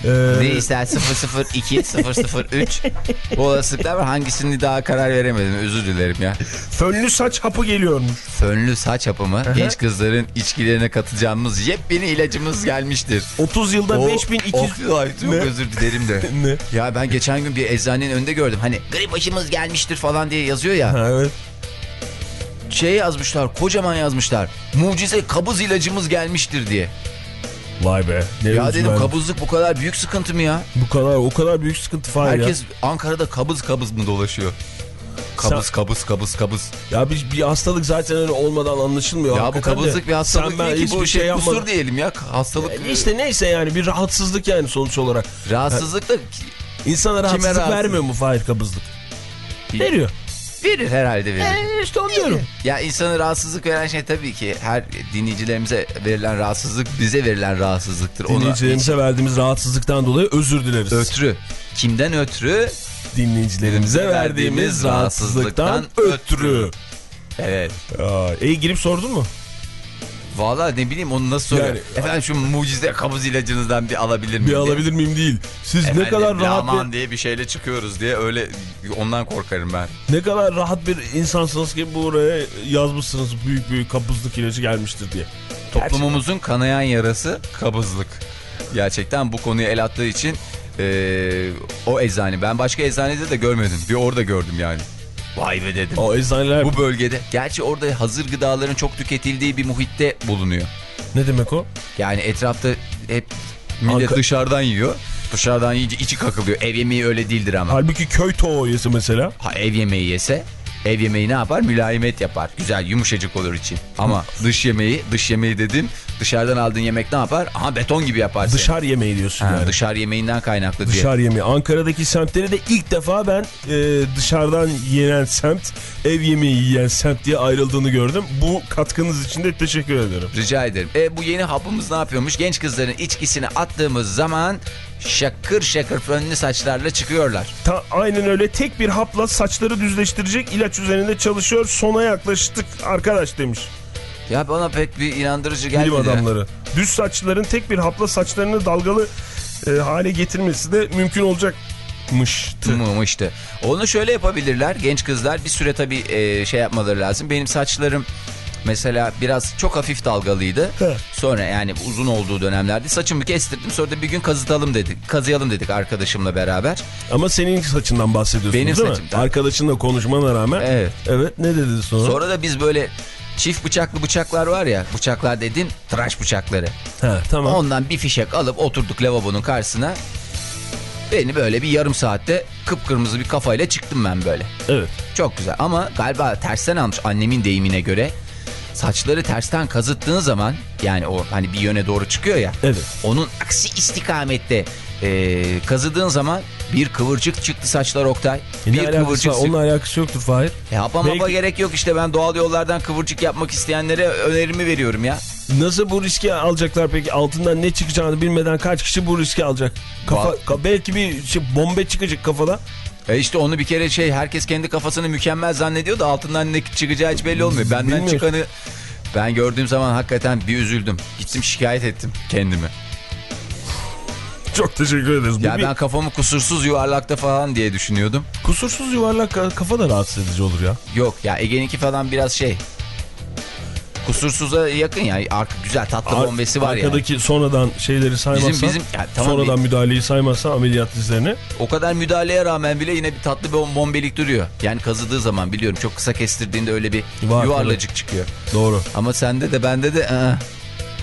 Ee, Neyse 002, 003. Bu olasılıklar var. Hangisini daha karar veremedim. Özür dilerim ya. fönlü saç hapı geliyormuş. Fönlü saç hapımı genç kızların içkilerine katacağımız yepyeni ilacımız gelmiştir. 30 yılda 5200... Oktay, çok Ne? özür dilerim de. (laughs) Ne? Ya ben geçen gün bir eczanenin önünde gördüm. Hani grip aşımız gelmiştir falan diye yazıyor ya. Ha, evet. Şey yazmışlar, kocaman yazmışlar. Mucize kabız ilacımız gelmiştir diye. Vay be. Ne ya dedim ben. kabızlık bu kadar büyük sıkıntı mı ya? Bu kadar o kadar büyük sıkıntı ya. Herkes Ankara'da kabız kabız mı dolaşıyor? Kabız Sen- kabız kabız kabız. Ya bir, bir hastalık zaten öyle olmadan anlaşılmıyor. Ya bu hakikaten de. kabızlık bir hastalık Sen ben değil hiçbir bu şey, yapmadım. kusur diyelim ya. Hastalık E İşte neyse yani bir rahatsızlık yani sonuç olarak. rahatsızlık da İnsana rahatsızlık rahatsız? vermiyor mu Fahir kabızlık? Veriyor. Verir herhalde verir. E işte onu diyorum. Ya insana rahatsızlık veren şey tabii ki her dinleyicilerimize verilen rahatsızlık bize verilen rahatsızlıktır. Dinleyicilerimize verdiğimiz rahatsızlıktan dolayı özür dileriz. ötürü. Kimden ötürü? Dinleyicilerimize verdiğimiz rahatsızlıktan ötürü. Evet. Aa, e girip sordun mu? Vallahi ne bileyim onu nasıl soruyor. Yani- Efendim şu mucize kabız ilacınızdan bir alabilir miyim? Bir diye. alabilir miyim değil. Siz Efendim, ne kadar rahat bir, diye bir şeyle çıkıyoruz diye öyle ondan korkarım ben. ne kadar rahat bir insansınız ki buraya yazmışsınız büyük büyük kabızlık ilacı gelmiştir diye. Toplumumuzun kanayan yarası kabızlık. Gerçekten bu konuyu el attığı için eee, o eczane. Ben başka eczanede de görmedim. Bir orada gördüm yani. Vay be dedim. O eczaneler Bu bölgede. Gerçi orada hazır gıdaların çok tüketildiği bir muhitte bulunuyor. ne demek o? Yani etrafta hep millet Anka- dışarıdan yiyor. Dışarıdan yiyince içi kakılıyor. Ev yemeği öyle değildir ama. Halbuki köy tavuğu yesi mesela. Ha, ev yemeği yese ev yemeği ne yapar? Mülayimet yapar. Güzel yumuşacık olur için. Ama dış yemeği, dış yemeği dedim. Dışarıdan aldığın yemek ne yapar? Aha beton gibi yapar seni. Dışarı yemeği diyorsun Ha, yani. Dışarı yemeğinden kaynaklı diye. Dışarı yemeği. Ankara'daki semtleri de ilk defa ben e, dışarıdan yenen semt, ev yemeği yiyen semt diye ayrıldığını gördüm. Bu katkınız için de teşekkür ederim. Rica ederim. E, bu yeni hapımız ne yapıyormuş? Genç kızların içkisini attığımız zaman şakır şakır fönlü saçlarla çıkıyorlar. Ta, aynen öyle tek bir hapla saçları düzleştirecek ilaç üzerinde çalışıyor. Sona yaklaştık arkadaş demiş Ya bana pek bir inandırıcı bilim gelmedi. adamları. Düz saçlıların tek bir hapla saçlarını dalgalı e, hale getirmesi de mümkün olacakmıştı. Mı işte. Onu şöyle yapabilirler. Genç kızlar bir süre tabii e, şey yapmaları lazım. Benim saçlarım mesela biraz çok hafif dalgalıydı. He. Sonra yani uzun olduğu dönemlerde saçımı kestirdim. Sonra da bir gün kazıtalım dedik. Kazıyalım dedik arkadaşımla beraber. Ama senin saçından bahsediyorsunuz Benim değil saçımdan. mi? Arkadaşınla konuşmana rağmen. Evet. Evet ne dedi sonra? Sonra da biz böyle çift bıçaklı bıçaklar var ya. Bıçaklar dediğin tıraş bıçakları. Ha, tamam. Ondan bir fişek alıp oturduk lavabonun karşısına. Beni böyle bir yarım saatte kıpkırmızı bir kafayla çıktım ben böyle. Evet. Çok güzel ama galiba tersten almış annemin deyimine göre. Saçları tersten kazıttığın zaman yani o hani bir yöne doğru çıkıyor ya. Evet. Onun aksi istikamette e, kazıdığın zaman bir kıvırcık çıktı saçlar Oktay. E, ne bir kıvırcık var? Onunla alakası yoktur Fahir. Yapa mapa Belki- gerek yok işte ben doğal yollardan kıvırcık yapmak isteyenlere önerimi veriyorum ya. Nasıl bu riski alacaklar peki? Altından ne çıkacağını bilmeden kaç kişi bu riski alacak? Kafa, ka- belki bir şey, bombe çıkacak kafada. E işte onu bir kere şey herkes kendi kafasını mükemmel zannediyor da altından ne çıkacağı hiç belli olmuyor. Benden Bilmiyorum. çıkanı Ben gördüğüm zaman hakikaten bir üzüldüm. Gittim şikayet ettim kendimi. Çok teşekkür ederiz. Ya bir ben kafamı kusursuz yuvarlakta falan diye düşünüyordum. kusursuz yuvarlak ka- kafa da rahatsız edici olur ya. Yok ya Ege'ninki falan biraz şey. Kusursuza yakın ya. Arka, güzel tatlı Ar- bombesi var ya. Arkadaki sonradan şeyleri saymazsa, Bizim- bizim- ya tamam sonradan bir- müdahaleyi saymazsa ameliyat izlerini. O kadar müdahaleye rağmen bile yine bir tatlı bir bom- bombelik duruyor. Yani kazıdığı zaman biliyorum çok kısa kestirdiğinde öyle bir Var, yuvarlacık çıkıyor. Doğru. Ama sende de bende de ıı.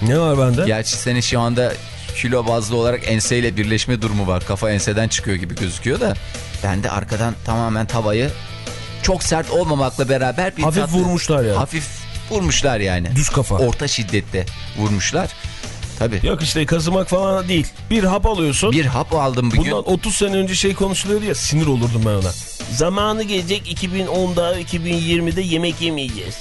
Ne var bende? Gerçi senin şu anda kilo bazlı olarak enseyle birleşme durumu var. Kafa enseden çıkıyor gibi gözüküyor da. Ben de arkadan tamamen tavayı çok sert olmamakla beraber bir Hafif tatlı- vurmuşlar yani. Hafif vurmuşlar yani. Düz kafa. Orta şiddette vurmuşlar. Tabii. Yok işte kazımak falan değil. Bir hap alıyorsun. Bir hap aldım bugün. Bundan 30 sene önce şey konuşuluyordu ya sinir olurdum ben ona. Zamanı gelecek 2010'da 2020'de yemek yemeyeceğiz.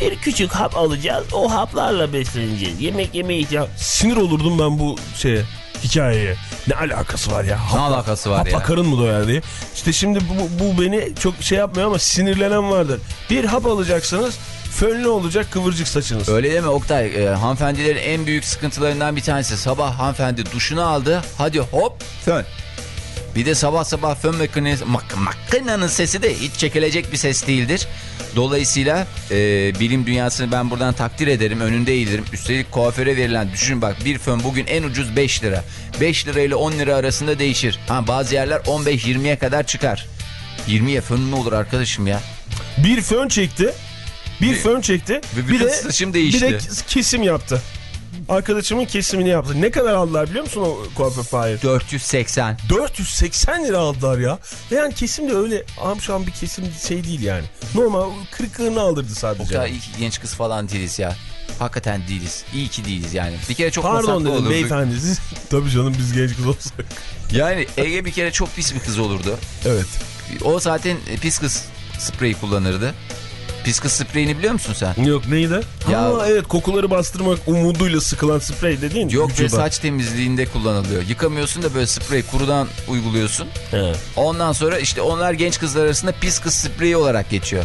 Bir küçük hap alacağız o haplarla besleneceğiz. Yemek ya sinir olurdum ben bu şeye hikayeye. Ne alakası var ya? Ne Hap, alakası var hapla ya? karın mı doyar diye. İşte şimdi bu, bu beni çok şey yapmıyor ama sinirlenen vardır. Bir hap alacaksınız fönlü olacak kıvırcık saçınız. Öyle deme Oktay. E, hanımefendilerin en büyük sıkıntılarından bir tanesi. Sabah hanımefendi duşunu aldı. Hadi hop fön. Bir de sabah sabah fön makinesi, mak makinenin sesi de hiç çekilecek bir ses değildir. Dolayısıyla e, bilim dünyasını ben buradan takdir ederim. Önünde eğilirim. Üstelik kuaföre verilen düşün bak bir fön bugün en ucuz 5 lira. 5 lira ile 10 lira arasında değişir. Ha, bazı yerler 15-20'ye kadar çıkar. 20'ye fön mü olur arkadaşım ya? Bir fön çekti. Bir fön çekti. Ve Bir bütün de saçım değişti. Bir de kesim yaptı. Arkadaşımın kesimini yaptı. Ne kadar aldılar biliyor musun o kuaför Fahir? 480. 480 lira aldılar ya. Ve yani kesim de öyle amşan bir kesim şey değil yani. Normal kırıklığını aldırdı sadece. Oktay iyi ki genç kız falan değiliz ya. Hakikaten değiliz. İyi ki değiliz yani. Bir kere çok Pardon dedim olurdu. beyefendi siz. Tabii canım biz genç kız olsak. Yani Ege bir kere çok pis bir kız olurdu. Evet. O zaten pis kız spreyi kullanırdı. Pis kız spreyini biliyor musun sen? Yok neydi? Ya- Ha evet kokuları bastırmak umuduyla sıkılan sprey dediğin Yok vücuda. saç temizliğinde kullanılıyor. Yıkamıyorsun da böyle sprey kurudan uyguluyorsun. He. Ondan sonra işte onlar genç kızlar arasında pis kız spreyi olarak geçiyor.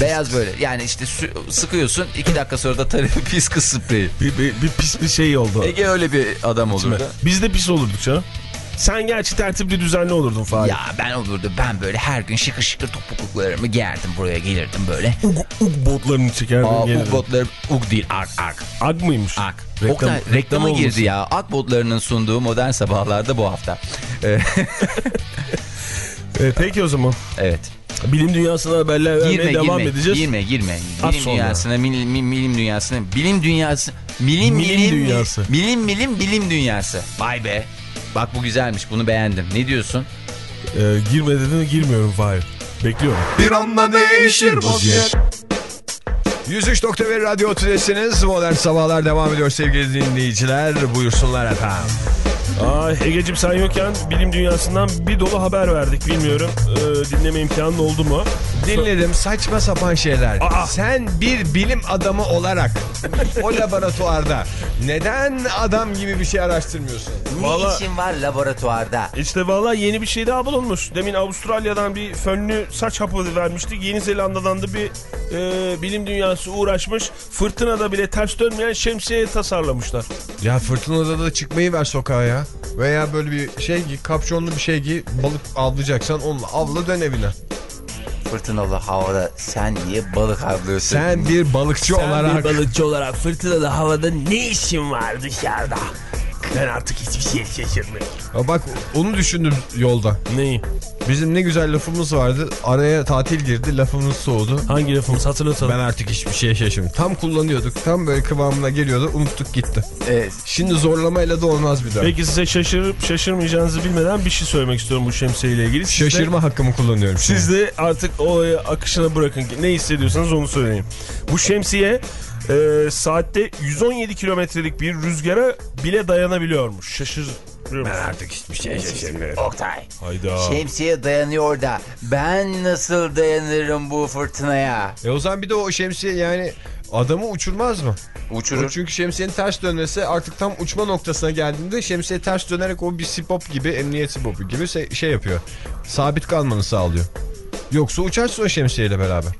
Beyaz böyle yani işte sıkıyorsun iki dakika sonra da tarıyor (laughs) pis kız spreyi. Bir, bir, bir pis bir şey oldu. Ege öyle bir adam olurdu. Biz de pis olurduk canım. Sen gerçi tertipli düzenli olurdun Fahir. Ya ben olurdu ben böyle her gün şıkır şıkır topukluklarımı giyerdim buraya gelirdim böyle. Ug, ug botlarını çekerdin Aa, gelirdin. ug botlarım ug değil ark ark. Ag mıymış? Ak. Reklam- Oktay, reklam reklama girdi olmasın. ya. Ak botlarının sunduğu modern sabahlarda bu hafta. Ee, Ee, (laughs) peki o zaman. evet. Bilim dünyasına haberler vermeye Girme devam girme, edeceğiz. girme girme. Bilim dünyasına, milim, milim dünyasına, bilim dünyası, milim Milim milim, dünyası. Milim milim bilim dünyası. Vay be. Bak bu güzelmiş bunu beğendim. Ne diyorsun? Ee, girme dedin girmiyorum Fahir. Bekliyorum. Bir anda değişir vaziyet. 103.1 Radyo Tülesi'niz. Modern Sabahlar devam ediyor sevgili dinleyiciler. Buyursunlar efendim. Ay Ege'cim sen yokken bilim dünyasından bir dolu haber verdik. Bilmiyorum ee, dinleme imkanın oldu mu? Dinledim saçma sapan şeyler. Aa! Sen bir bilim adamı olarak o laboratuvarda neden adam gibi bir şey araştırmıyorsun? Valla- Ne işin var laboratuvarda? İşte valla yeni bir şey daha bulunmuş. Demin Avustralya'dan bir fönlü saç hapı vermiştik. Yeni Zelanda'dan da bir e, bilim dünyası uğraşmış. Fırtınada bile ters dönmeyen şemsiye tasarlamışlar. Ya fırtınada da çıkmayı ver sokağa ya. Veya böyle bir şey giy, kapşonlu bir şey giy, balık avlayacaksan onunla avla dön evine. Fırtınalı havada sen niye balık avlıyorsun? Sen bir balıkçı olarak... balıkçı olarak fırtınalı havada ne işin var dışarıda? Ben artık hiçbir şey şaşırmıyorum. Ya bak onu düşündüm yolda. Neyi? Bizim ne güzel lafımız vardı. Araya tatil girdi lafımız soğudu. Hangi lafımız hatırlatalım. Ben artık hiçbir şeye şaşırmıyorum. Tam kullanıyorduk. Tam böyle kıvamına geliyordu. Unuttuk gitti. Evet. Şimdi zorlamayla da olmaz bir daha. Peki size şaşırıp şaşırmayacağınızı bilmeden bir şey söylemek istiyorum bu şemsiye ile ilgili. Siz de- Şaşırma hakkımı kullanıyorum. şimdi. Siz de artık o akışına bırakın. Ne hissediyorsanız onu söyleyin. Bu şemsiye e, saatte 117 kilometrelik bir rüzgara bile dayanabiliyormuş. Şaşırıyor musun? artık hiçbir şeye şaşırmıyorum. Oktay. Hayda. Şemsiye dayanıyor da ben nasıl dayanırım bu fırtınaya? E o zaman bir de o şemsiye yani adamı uçurmaz mı? O Uçurur. çünkü şemsiyenin ters dönmesi artık tam uçma noktasına geldiğinde şemsiye ters dönerek o bir sipop gibi emniyet sipopu gibi şey yapıyor. Sabit kalmanı sağlıyor. Yoksa uçarsın o şemsiyeyle beraber.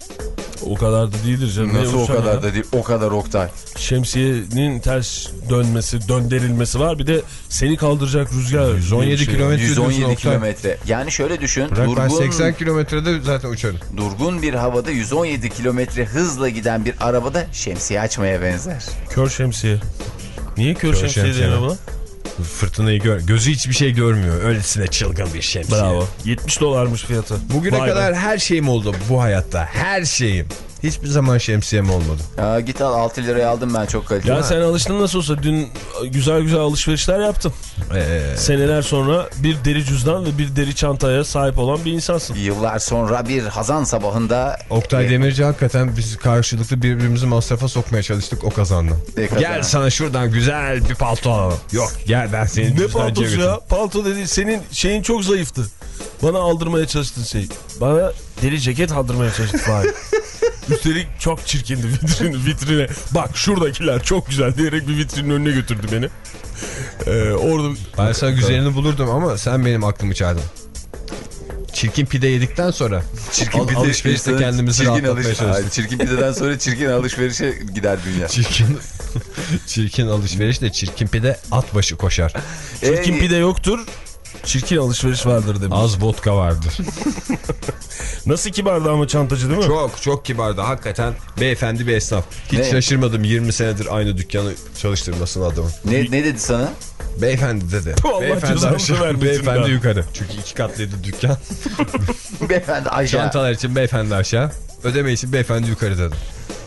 O kadar da değildir canım. Ne Nasıl o kadar ya? da değil o kadar Oktay. Şemsiyenin ters dönmesi, döndürülmesi var. Bir de seni kaldıracak rüzgar. 117 diye bir şey kilometre diyorsun 117 Oktay. kilometre. Yani şöyle düşün. Bırak ben durgun, 80 kilometrede zaten uçarım. durgun bir havada 117 kilometre hızla giden bir arabada şemsiye açmaya benzer. Kör şemsiye. Niye kör, Kör şemsiye, şemsiye. deniyor buna? Fırtınayı gör. Gözü hiçbir şey görmüyor. Öylesine çılgın bir şemsiye. Bravo. 70 dolarmış fiyatı. Bugüne Vay be. kadar her şeyim oldu bu hayatta. Her şeyim. Hiçbir zaman şemsiyem olmadı. Ya git al 6 liraya aldım ben çok kaliteli. Ya sen alıştın nasıl olsa dün güzel güzel alışverişler yaptın. Ee, Seneler sonra bir deri cüzdan ve bir deri çantaya sahip olan bir insansın. Yıllar sonra bir hazan sabahında Oktay e, Demirci hakikaten biz karşılıklı birbirimizi masrafa sokmaya çalıştık o kazandı? Gel sana şuradan güzel bir palto alalım. Yok gel ben seni Ne paltosu ya? Palto dedi senin şeyin çok zayıftı. Bana aldırmaya çalıştın şey. Bana deri ceket aldırmaya çalıştın Fahir. (laughs) Üstelik çok çirkindi vitrin, vitrine. Bak şuradakiler çok güzel diyerek bir vitrinin önüne götürdü beni. Ee, orada Ben sana güzelini bulurdum ama sen benim aklımı çaldın. Çirkin pide yedikten sonra çirkin al- pide alışverişte kendimizi çirkin rahatlatmaya alış- Çirkin pideden sonra çirkin alışverişe gider dünya. (laughs) Çirkin, çirkin alışveriş de çirkin pide at başı koşar. çirkin Ee, pide yoktur. Çirkin alışveriş vardır demiş. Az vodka vardır. (laughs) Nasıl kibardı ama çantacı değil mi? Çok çok kibardı hakikaten beyefendi bir esnaf. Hiç Ne? şaşırmadım 20 senedir aynı dükkanı çalıştırmasına adamın. Ne, ne dedi sana? Beyefendi dedi. Allah beyefendi aşağı, (laughs) beyefendi yukarı. Çünkü iki katlıydı dükkan. (laughs) Beyefendi Ayşe. Çantalar için beyefendi aşağı. Ödeme için beyefendi yukarı dedi.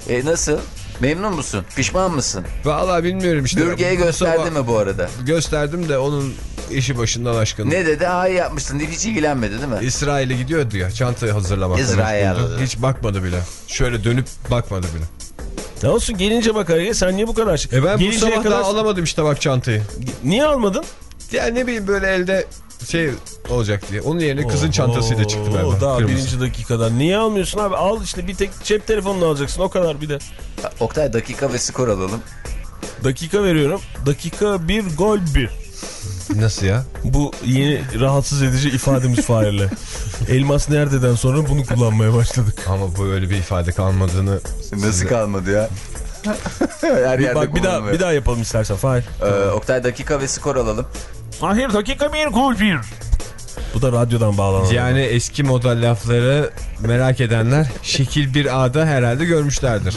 E, nasıl? Memnun musun? Pişman mısın? Vallahi bilmiyorum işte. Bürge'ye Bu gösterdi sabah mi bu arada? Gösterdim de onun işi başından aşkın. Ne dedi? İyi yapmışsın diye hiç ilgilenmedi değil mi? İsrail'e gidiyordu ya çantayı hazırlamakla İsrail'e. Hiç bakmadı bile. Şöyle dönüp bakmadı bile. Ne olsun gelince bakar ya sen niye bu kadar? E ben bu Gelinceye sabah daha alamadım işte bak çantayı. Niye almadın? Ya ne bileyim böyle elde şey olacak diye. Onun yerine kızın çantasıyla çıktı benden. Daha kırmızı. birinci dakikadan. Niye almıyorsun abi? Al işte bir tek cep telefonunu alacaksın o kadar bir de. Oktay dakika ve skor alalım. Dakika veriyorum. Dakika bir gol bir. Nasıl ya? Bu yeni rahatsız edici ifademiz Fahir'le. (laughs) Elmas nerededen sonra bunu kullanmaya başladık. Ama bu öyle bir ifade kalmadığını Nasıl kalmadı ya? Her yerde Bak bir daha bir daha yapalım istersen Fahir. Ee, Oktay dakika ve skor alalım. Fahir dakika bir gol bir. Bu da radyodan bağlanan. Yani eski model lafları merak edenler şekil bir A'da herhalde görmüşlerdir.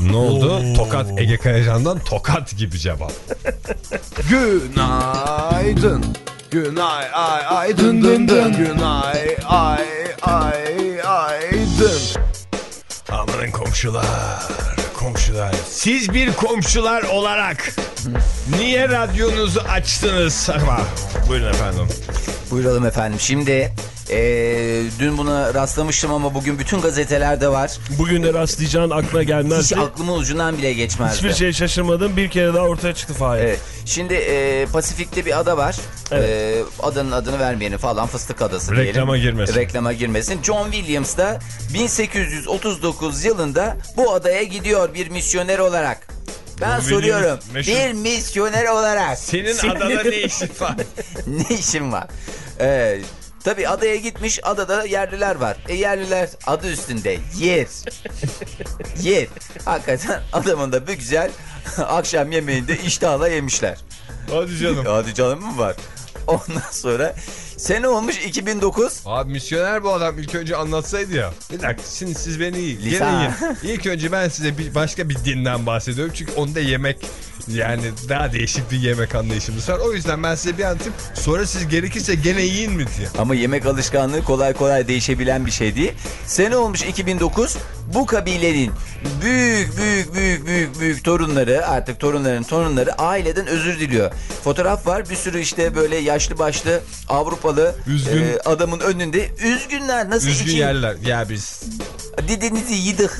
ne oldu? Tokat Ege Kayacan'dan tokat gibi cevap. Günaydın. Günay ay ay dın dın dın. Günay ay ay ay dın. Amanın komşular, komşular. Siz bir komşular olarak niye radyonuzu açtınız? Buyurun efendim. Buyuralım efendim. Şimdi ee, dün buna rastlamıştım ama bugün bütün gazetelerde var. Bugün de rastlayacağın aklına Hiç gelmezdi. aklımın ucundan bile geçmezdi. Hiçbir şey şaşırmadım. Bir kere daha ortaya çıktı Fahir. Evet. Şimdi e, Pasifik'te bir ada var. Evet. E, adanın adını vermeyelim falan fıstık adası diyelim. Reklama girmesin. Reklama girmesin. John Williams da 1839 yılında bu adaya gidiyor bir misyoner olarak. Ben John soruyorum. Meşhur- Bir misyoner olarak. Senin adada ne işin var? (laughs) ne işin var? Ee, tabii adaya gitmiş. Adada yerliler var. E yerliler adı üstünde yer. (laughs) yer. Hakikaten adamın da bir güzel akşam yemeğinde iştahla yemişler. Hadi canım. Hadi canım mı var? Ondan sonra sene olmuş 2009. Abi misyoner bu adam ilk önce anlatsaydı ya. Bir dakika şimdi siz beni iyi. İyi. İlk önce ben size bir, başka bir dinden bahsediyorum. Çünkü onda yemek yani daha değişik bir yemek anlayışımız var. O yüzden ben size bir anlatayım. Sonra siz gerekirse gene yiyin mi diye. Ama yemek alışkanlığı kolay kolay değişebilen bir şey değil. Sene olmuş 2009. Bu kabilenin büyük büyük büyük büyük büyük torunları artık torunların torunları aileden özür diliyor. Fotoğraf var bir sürü işte böyle yaşlı başlı Avrupalı Üzgün. e, adamın önünde üzgünler nasıl Üzgün iki yerler. Ya biz didinizi yedik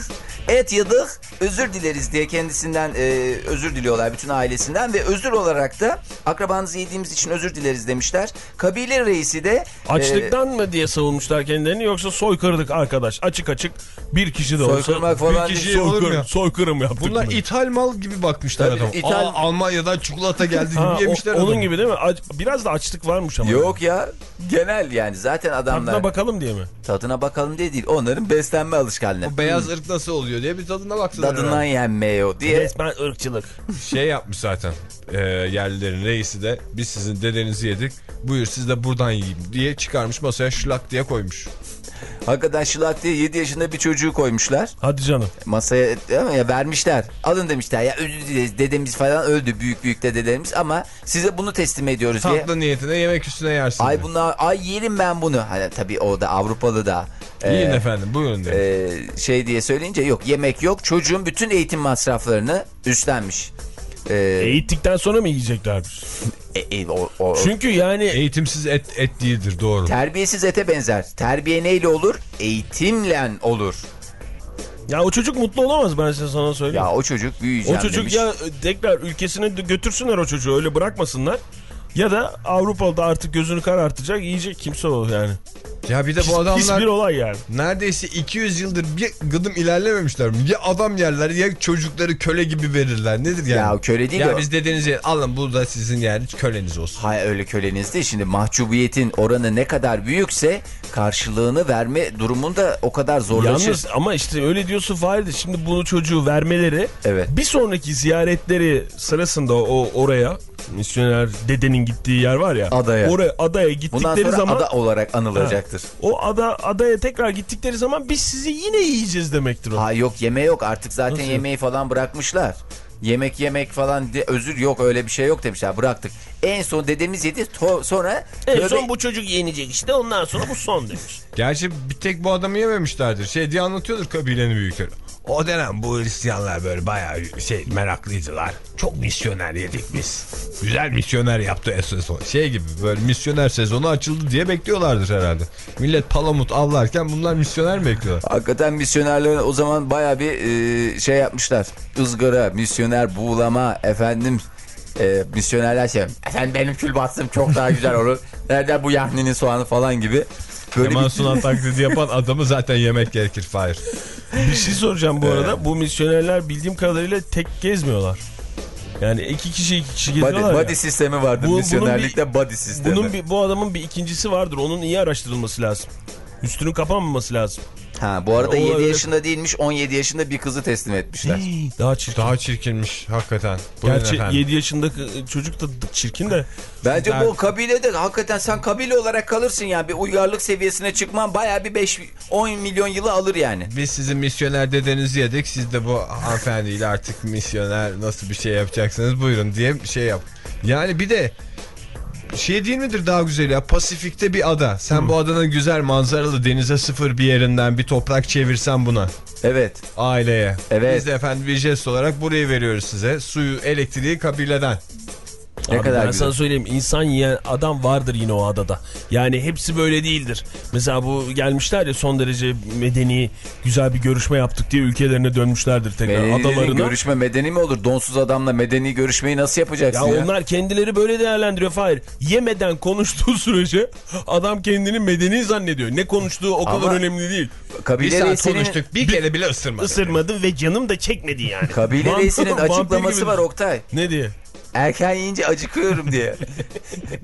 Et yadık özür dileriz diye kendisinden e, özür diliyorlar bütün ailesinden ve özür olarak da akrabanızı yediğimiz için özür dileriz demişler. Kabile reisi de e, Açlıktan mı diye savunmuşlar kendilerini yoksa soykırdık arkadaş. Açık açık bir kişi de olsa Soykırmak falan bir kişi soykırım, ya? soykırım yaptık. Bunlar mı? ithal mal gibi bakmışlar Tabii, adam. ithal- Aa, Almanya'dan çikolata geldi Ha, gibi yemişler o- onun adamı. gibi değil mi? Aç- Biraz da açlık varmış ama. Yok ya genel yani zaten adamlar Tadına bakalım diye mi? tadına bakalım diye değil onların beslenme alışkanlığı. O beyaz ırk nasıl oluyor diye bir tadına baksınlar. Tadından yenmiyor diye. Resmen ırkçılık. Şey (laughs) yapmış zaten e, yerlilerin reisi de biz sizin dedenizi yedik buyur siz de buradan yiyin diye çıkarmış masaya şlak diye koymuş. Hakikaten şılak diye 7 yaşında bir çocuğu koymuşlar. Hadi canım. Masaya değil mi ya vermişler. Alın demişler ya özür dileriz dedemiz falan öldü büyük büyük dedelerimiz ama size bunu teslim ediyoruz diye. Tatlı niyetine yemek üstüne yersin. Ay bunlar ay yerim ben bunu. Hani tabii o da Avrupalı da. e, Yiyin efendim buyurun diye. e, şey diye söyleyince yok yemek yok. Çocuğun bütün eğitim masraflarını üstlenmiş. E, Eğittikten sonra mı yiyeceklerdir? e, e, o, o- Çünkü yani Eğitimsiz et, et değildir doğru. terbiyesiz ete benzer. Terbiye neyle olur? Eğitimle olur. ya o çocuk mutlu olamaz ben size sana söyleyeyim. Ya o çocuk büyüyeceğim o çocuk demiş. ya tekrar ülkesine götürsünler o çocuğu öyle bırakmasınlar. Ya da Avrupa'da artık gözünü karartacak yiyecek kimse o yani. Ya bir de Pis, bu adamlar pis bir olay yani. neredeyse 200 yıldır bir gıdım ilerlememişler mi? Ya adam yerler ya çocukları köle gibi verirler. Nedir yani? Ya köle değil Ya o. biz dedenizi alın bu da sizin yeriniz köleniz olsun. Hayır öyle köleniz değil. Şimdi mahcubiyetin oranı ne kadar büyükse karşılığını verme durumunda o kadar zorlaşır. Yalnız ama işte öyle diyorsun Fahir de şimdi bunu çocuğu vermeleri Evet. bir sonraki ziyaretleri sırasında o oraya misyoner dedenin gittiği yer var ya. Adaya. Oraya adaya gittikleri Bundan sonra zaman ada olarak anılacaktır. o ada adaya tekrar gittikleri zaman biz sizi yine yiyeceğiz demektir o. Ha yok yeme yok artık zaten Nasıl? yemeği falan bırakmışlar. Yemek yemek falan de, özür yok öyle bir şey yok demişler bıraktık. En son dedemiz yedi to- sonra En tövbe- son bu çocuk yenecek işte ondan sonra bu son demiş. Gerçi bir tek bu adamı yememişlerdir. Şey diye anlatıyordur kabilenin büyükleri. O dönem bu Hristiyanlar böyle bayağı şey meraklıydılar. Çok misyoner yedik biz. Güzel misyoner yaptı esas o. Şey gibi böyle misyoner sezonu açıldı diye bekliyorlardır herhalde. Millet palamut avlarken bunlar misyoner mi bekliyorlar? Hakikaten misyonerler o zaman baya bir e, şey yapmışlar. Izgara, misyoner, buğulama, efendim e, misyonerler şey. Efendim benim külbastım çok daha güzel olur. Nerede bu yahninin soğanı falan gibi. Böyle Kemal bir- Sunal taklidi yapan (laughs) adamı zaten yemek gerekir Fahir. Bir şey soracağım bu arada. Bu misyonerler bildiğim kadarıyla tek gezmiyorlar. Yani iki kişi iki kişi Body, geziyorlar ya. body sistemi vardır Bu- misyonerlikte body sistemi. Bunun bir, bu adamın bir ikincisi vardır. Onun iyi araştırılması lazım. Üstünün kapanmaması lazım. Ha bu arada O 7 öyle- yaşında değilmiş 17 yaşında bir kızı teslim etmişler. Hii, Daha çirkin. Daha çirkinmiş hakikaten. Buyurun Gerçi efendim. 7 yaşındaki çocuk da çirkin de. Bence Sizler- bu kabilede hakikaten sen kabile olarak kalırsın yani bir uygarlık seviyesine çıkman baya bir 5-10 milyon yılı alır yani. Biz sizin misyoner dedenizi yedik. Siz de bu hanımefendiyle artık misyoner nasıl bir şey yapacaksınız buyurun diye bir şey yap. Yani bir de şey değil midir daha güzel ya Pasifik'te bir ada. Sen bu adanın güzel manzaralı denize sıfır bir yerinden bir toprak çevirsen buna Evet. aileye. Evet. Biz de efendim bir jest olarak burayı veriyoruz size. Suyu elektriği kabileden. Ne Abi kadar ben güzel. sana söyleyeyim insan yiyen adam vardır yine o adada. Yani hepsi böyle değildir. Mesela bu gelmişler ya son derece medeni güzel bir görüşme yaptık diğe ülkelerine dönmüşlerdir tekrar Medeni adalarına. görüşme medeni mi olur? Donsuz adamla medeni görüşmeyi nasıl yapacaksın Ya ya? onlar kendileri böyle değerlendiriyor Fahir. Yemeden konuştuğu sürece adam kendini medeni zannediyor. Ne konuştuğu o Ama- kadar önemli değil. Bir Kabile saat reisinin, konuştuk bir kere bile ısırmadık. Isırmadım ve canım da çekmedi yani. kabile reisinin açıklaması gibi. var Oktay. Ne diye? Erken yiyince acıkıyorum diye.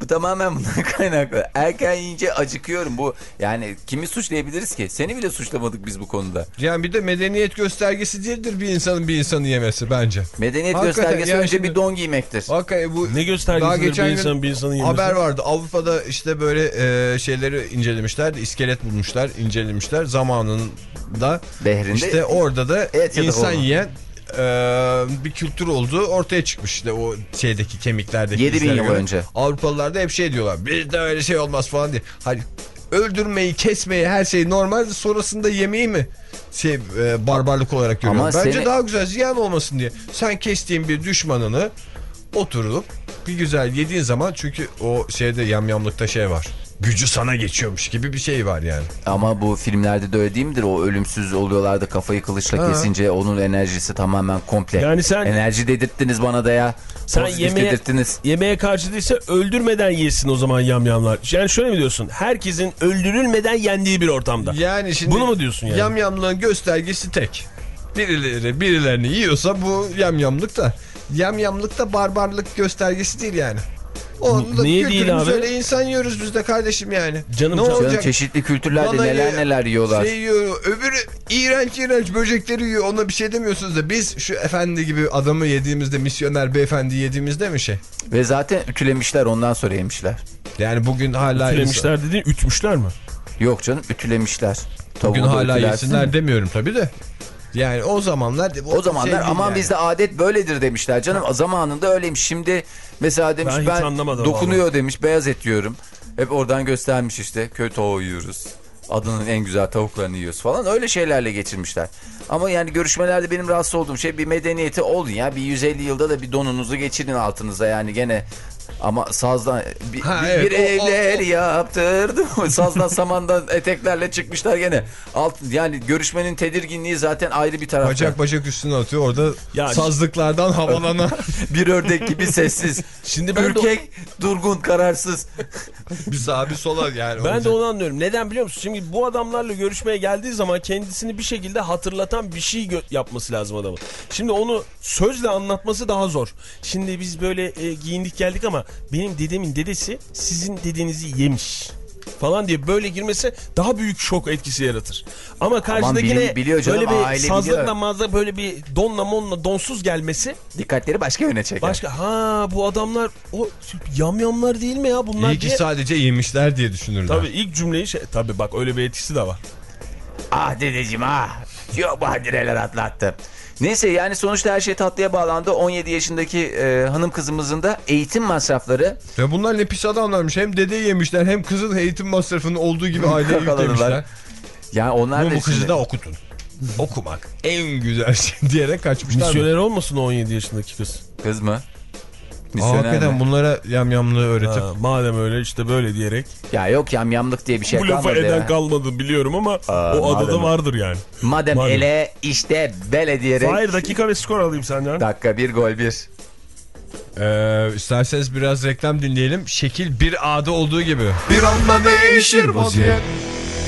bu tamamen bundan kaynaklı. Erken yiyince acıkıyorum. Bu yani kimi suçlayabiliriz ki? Seni bile suçlamadık biz bu konuda. Yani bir de medeniyet göstergesi değildir bir insanın bir insanı yemesi bence. Medeniyet Hakikaten göstergesi yani önce şimdi- bir don giymektir. Hakikaten bu Ne göstergesidir Daha bir geçen gün insan bir insanı yemesi? Haber vardı. Avrupa'da işte böyle e, şeyleri incelemişler. iskelet bulmuşlar, incelemişler. Zamanında Behrinde işte orada da et ya da insan olma. yiyen e, bir kültür olduğu ortaya çıkmış. İşte o şeydeki kemiklerdeki 7000 izlere yıl göre. önce. Avrupalılar da hep şey diyorlar. Bizde öyle şey olmaz falan diye. Hani öldürmeyi, kesmeyi her şey normal. Sonrasında yemeği mi şey e, barbarlık olarak görüyorlar. Ama Bence seni- daha güzel ziyan olmasın diye. Sen kestiğin bir düşmanını oturup bir güzel yediğin zaman çünkü o şeyde yamyamlıkta şey var. Gücü sana geçiyormuş gibi bir şey var yani. Ama bu filmlerde de öyle değil midir? O ölümsüz oluyorlar da kafayı kılıçla Ha. kesince onun enerjisi tamamen komple. Yani sen- Enerji dedirttiniz bana da ya. Sen Pozitif yemeğe, dedirttiniz. yemeğe karşı değilse öldürmeden yesin o zaman yamyamlar. Yani şöyle mi diyorsun? Herkesin öldürülmeden yendiği bir ortamda. Yani şimdi Bunu mu diyorsun yani? Yamyamlığın göstergesi tek. Birileri birilerini yiyorsa bu yamyamlık da. Yamyamlık da barbarlık göstergesi değil yani. Da niye değil abi? öyle insan yiyoruz biz de kardeşim yani. Canım, ne canım, olacak? Çeşitli kültürlerde Bana neler neler yiyorlar. Şey yiyor, öbürü iğrenç iğrenç böcekleri yiyor ona bir şey demiyorsunuz da biz şu efendi gibi adamı yediğimizde misyoner beyefendi yediğimizde mi şey? Ve zaten ütülemişler ondan sonra yemişler. Yani bugün hala Ütülemişler dediğin ütmüşler mi? Yok canım ütülemişler. bugün Tavuğu da hala ütülersin. yesinler demiyorum tabii de. Yani o zamanlar O zamanlar şey aman yani. bizde adet böyledir demişler canım. Zamanında öyleymiş. Şimdi mesela demiş Ben ben, dokunuyor demiş beyaz et yiyorum. Hep oradan göstermiş işte köy tavuğu yiyoruz. Adının en güzel tavuklarını yiyoruz falan. Öyle şeylerle geçirmişler. Ama yani görüşmelerde benim rahatsız olduğum şey bir medeniyeti olun ya. Bir 150 yılda da bir donunuzu geçirin altınıza yani gene ama sazdan bir, Ha, bir, evet, bir o- o- evler o- yaptırdım. (laughs) Sazdan samandan eteklerle çıkmışlar gene. Alt, yani görüşmenin tedirginliği zaten ayrı bir tarafta. Bacak bacak üstüne atıyor orada Ya- sazlıklardan havalana (laughs) Bir ördek gibi sessiz. Şimdi ben de- Ürkek, durgun, kararsız. bir sağa bir sola yani. Ben de onu anlıyorum. Neden biliyor musun? Şimdi bu adamlarla görüşmeye geldiği zaman kendisini bir şekilde hatırlatan bir şey yapması lazım adamın. Şimdi onu sözle anlatması daha zor. Şimdi biz böyle e, giyindik geldik ama benim dedemin dedesi sizin dedenizi yemiş falan diye böyle girmesi daha büyük şok etkisi yaratır. Ama karşıdakine bili- biliyor canım, böyle bir sazlıkla mazda böyle bir donla monla donsuz gelmesi Dikkatleri başka yöne çeker. başka ha bu adamlar o yamyamlar değil mi ya bunlar İyi ki diye. sadece yemişler diye düşünürler. Tabii ilk cümleyi şey tabii bak öyle bir etkisi de var. Ah dedeciğim ah. Yok badireler atlattı. Neyse yani sonuçta her şey tatlıya bağlandı. 17 yaşındaki e, hanım kızımızın da eğitim masrafları Ve bunlar ne pis adamlarmış. Hem dede yemişler hem kızın eğitim masrafının olduğu gibi aileye (laughs) yüklemişler. yani onlar Bu, da bu kızı şimdi- da okutun. Okumak en güzel şey (laughs) diyerek kaçmışlar. mı? Misyoner olmasın o 17 yaşındaki kız? kız mı? Aa, Misyoner hakikaten mi? bunlara yamyamlığı öğretip. Ha, madem öyle işte böyle diyerek. Ya yok yamyamlık diye bir şey Bu kalmadı eden ya. kalmadı biliyorum ama Aa, o adada madem- vardır yani. Madem Madem. ele işte bele diyerek. Hayır dakika ve skor alayım senden. Dakika bir gol bir. Ee, isterseniz biraz reklam dinleyelim. Şekil bir A'da olduğu gibi. Bir anda değişir vaziyet.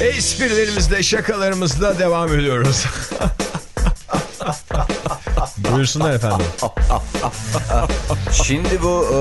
Esprilerimizle şakalarımızla devam ediyoruz. (laughs) Buyursunlar efendim. (laughs) (laughs) Şimdi bu e,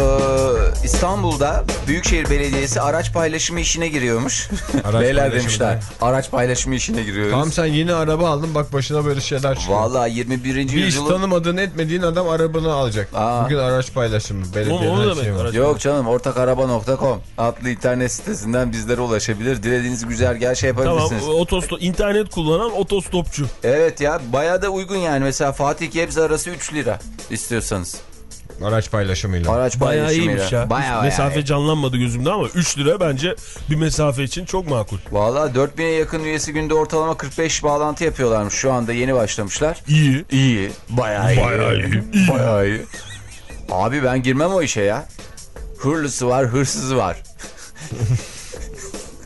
İstanbul'da Büyükşehir Belediyesi araç paylaşımı işine giriyormuş. Araç (laughs) Beyler demişler. Araç paylaşımı işine giriyoruz. Tamam sen yeni araba aldın bak başına böyle şeyler çıkıyor. Vallahi 21. Bir hiç yüzyılın... tanımadığın etmediğin adam arabanı alacak. Aa. Bugün araç paylaşımı. Belediyenin şeyi var. araç- Yok canım ortakaraba.com adlı internet sitesinden bizlere ulaşabilir. Dilediğiniz güzergah şey Tamam yapabilirsiniz. otostop, internet kullanan otostopçu. Evet ya bayağı da uygun yani. Mesela Fatih Gebze arası 3 lira istiyorsanız. Araç paylaşımıyla. Araç Bayağı paylaşımıyla. iyiymiş ya. Bayağı mesafe yani. canlanmadı gözümde ama 3 lira bence bir mesafe için çok makul. Valla 4000'e yakın üyesi günde ortalama 45 bağlantı yapıyorlarmış. Şu anda yeni başlamışlar. İyi. İyi. Bayağı iyi. Bayağı iyi. Bayağı iyi. Abi ben girmem o işe ya. Hırlısı var, hırsızı var.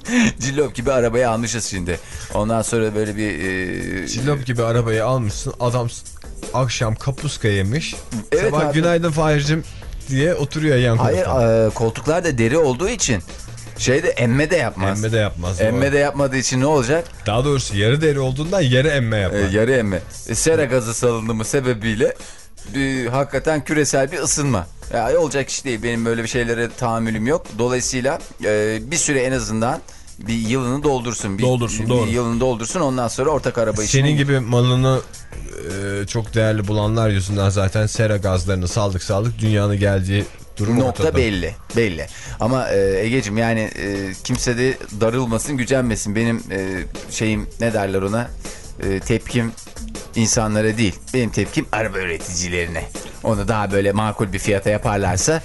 (laughs) Cillop gibi arabayı almışız şimdi. Ondan sonra böyle bir... E... Cillop gibi arabayı almışsın. Adam akşam kapuska yemiş. Evet Sabah abi. günaydın Fahir'cim diye oturuyor yan Hayır koltukta. e, koltuklar da deri olduğu için şeyde emme de yapmaz. Emme de yapmaz. Emme doğru. de yapmadığı için ne olacak? Daha doğrusu yarı deri olduğundan yarı emme E, yapar. yarı emme. E, sera gazı salınımı sebebiyle e, hakikaten küresel bir ısınma. Ya olacak iş değil. Benim böyle bir şeylere tahammülüm yok. Dolayısıyla e, bir süre en azından bir yılını doldursun. Bir, Doldursun, bir doğru. yılını doldursun. Ondan sonra ortak araba işini... Senin gibi malını e, çok değerli bulanlar yüzünden zaten sera gazlarını saldık saldık dünyanın geldiği durum Nokta ortada. belli. Belli. Ama e, Ege'cim yani e, kimse de darılmasın, gücenmesin. Benim e, şeyim ne derler ona? E, tepkim insanlara değil. Benim tepkim araba üreticilerine. Onu daha böyle makul bir fiyata yaparlarsa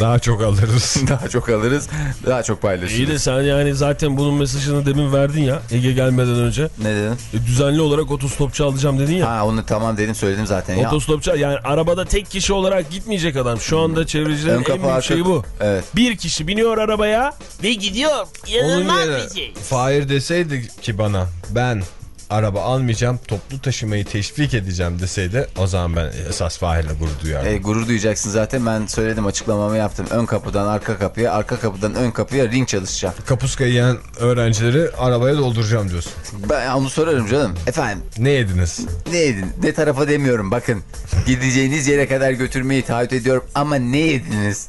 Daha çok alırız. (laughs) daha çok alırız, daha çok paylaşırız. İyi de sen yani zaten bunun mesajını demin verdin ya Ege gelmeden önce. Ne dedin? E, düzenli olarak otostopçu alacağım dedin ya. Ha onu tamam dedim söyledim zaten ya. Otostopçu yani arabada tek kişi olarak gitmeyecek adam. Şu anda çevrecilerin Ön en büyük şeyi bu. Evet. Bir kişi biniyor arabaya ve gidiyor. Onun İnanılmaz yerine bir şey. Fahir deseydi ki bana ben araba almayacağım toplu taşımayı teşvik edeceğim deseydi o zaman ben esas Fahir'le gurur duyardım. E, gurur duyacaksın zaten ben söyledim açıklamamı yaptım. Ön kapıdan arka kapıya, arka kapıdan ön kapıya ring çalışacağım. Kapuska yiyen öğrencileri arabaya dolduracağım diyorsun. Ben onu sorarım canım. Efendim Ne yediniz? ne yedin? Ne tarafa demiyorum bakın. Gideceğiniz yere kadar götürmeyi taahhüt ediyorum ama ne yediniz?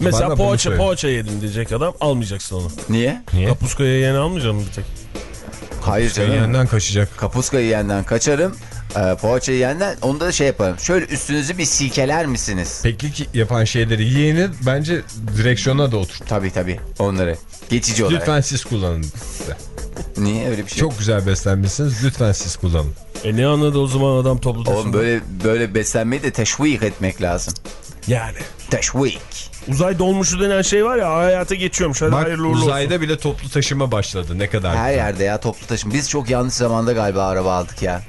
Mesela poğaça poğaça yedim diyecek adam almayacaksın onu. Niye? Niye? Kapuskaya yeni almayacağım bir tek. Hayır canım. Yiyenden kaçacak. Kapuska yiyenden kaçarım. E, poğaça yiyenden onu da şey yaparım. Şöyle üstünüzü bir silkeler misiniz? Peklik yapan şeyleri yiyeni bence direksiyona da otur. Tabii tabii onları. Geçici olarak. Lütfen siz kullanın. Niye öyle bir şey? Çok güzel beslenmişsiniz. Lütfen siz kullanın. E ne anladı o zaman adam toplu taşıma? Oğlum böyle böyle beslenmeyi de teşvik etmek lazım. Yani. Teşvik. Uzay dolmuşu denen şey var ya hayata geçiyormuş. Hadi Bak hayırlı uğurlu uzayda olsun. bile toplu taşıma başladı. Ne kadar Her güzel. yerde ya toplu taşıma. Biz çok yanlış zamanda galiba araba aldık ya.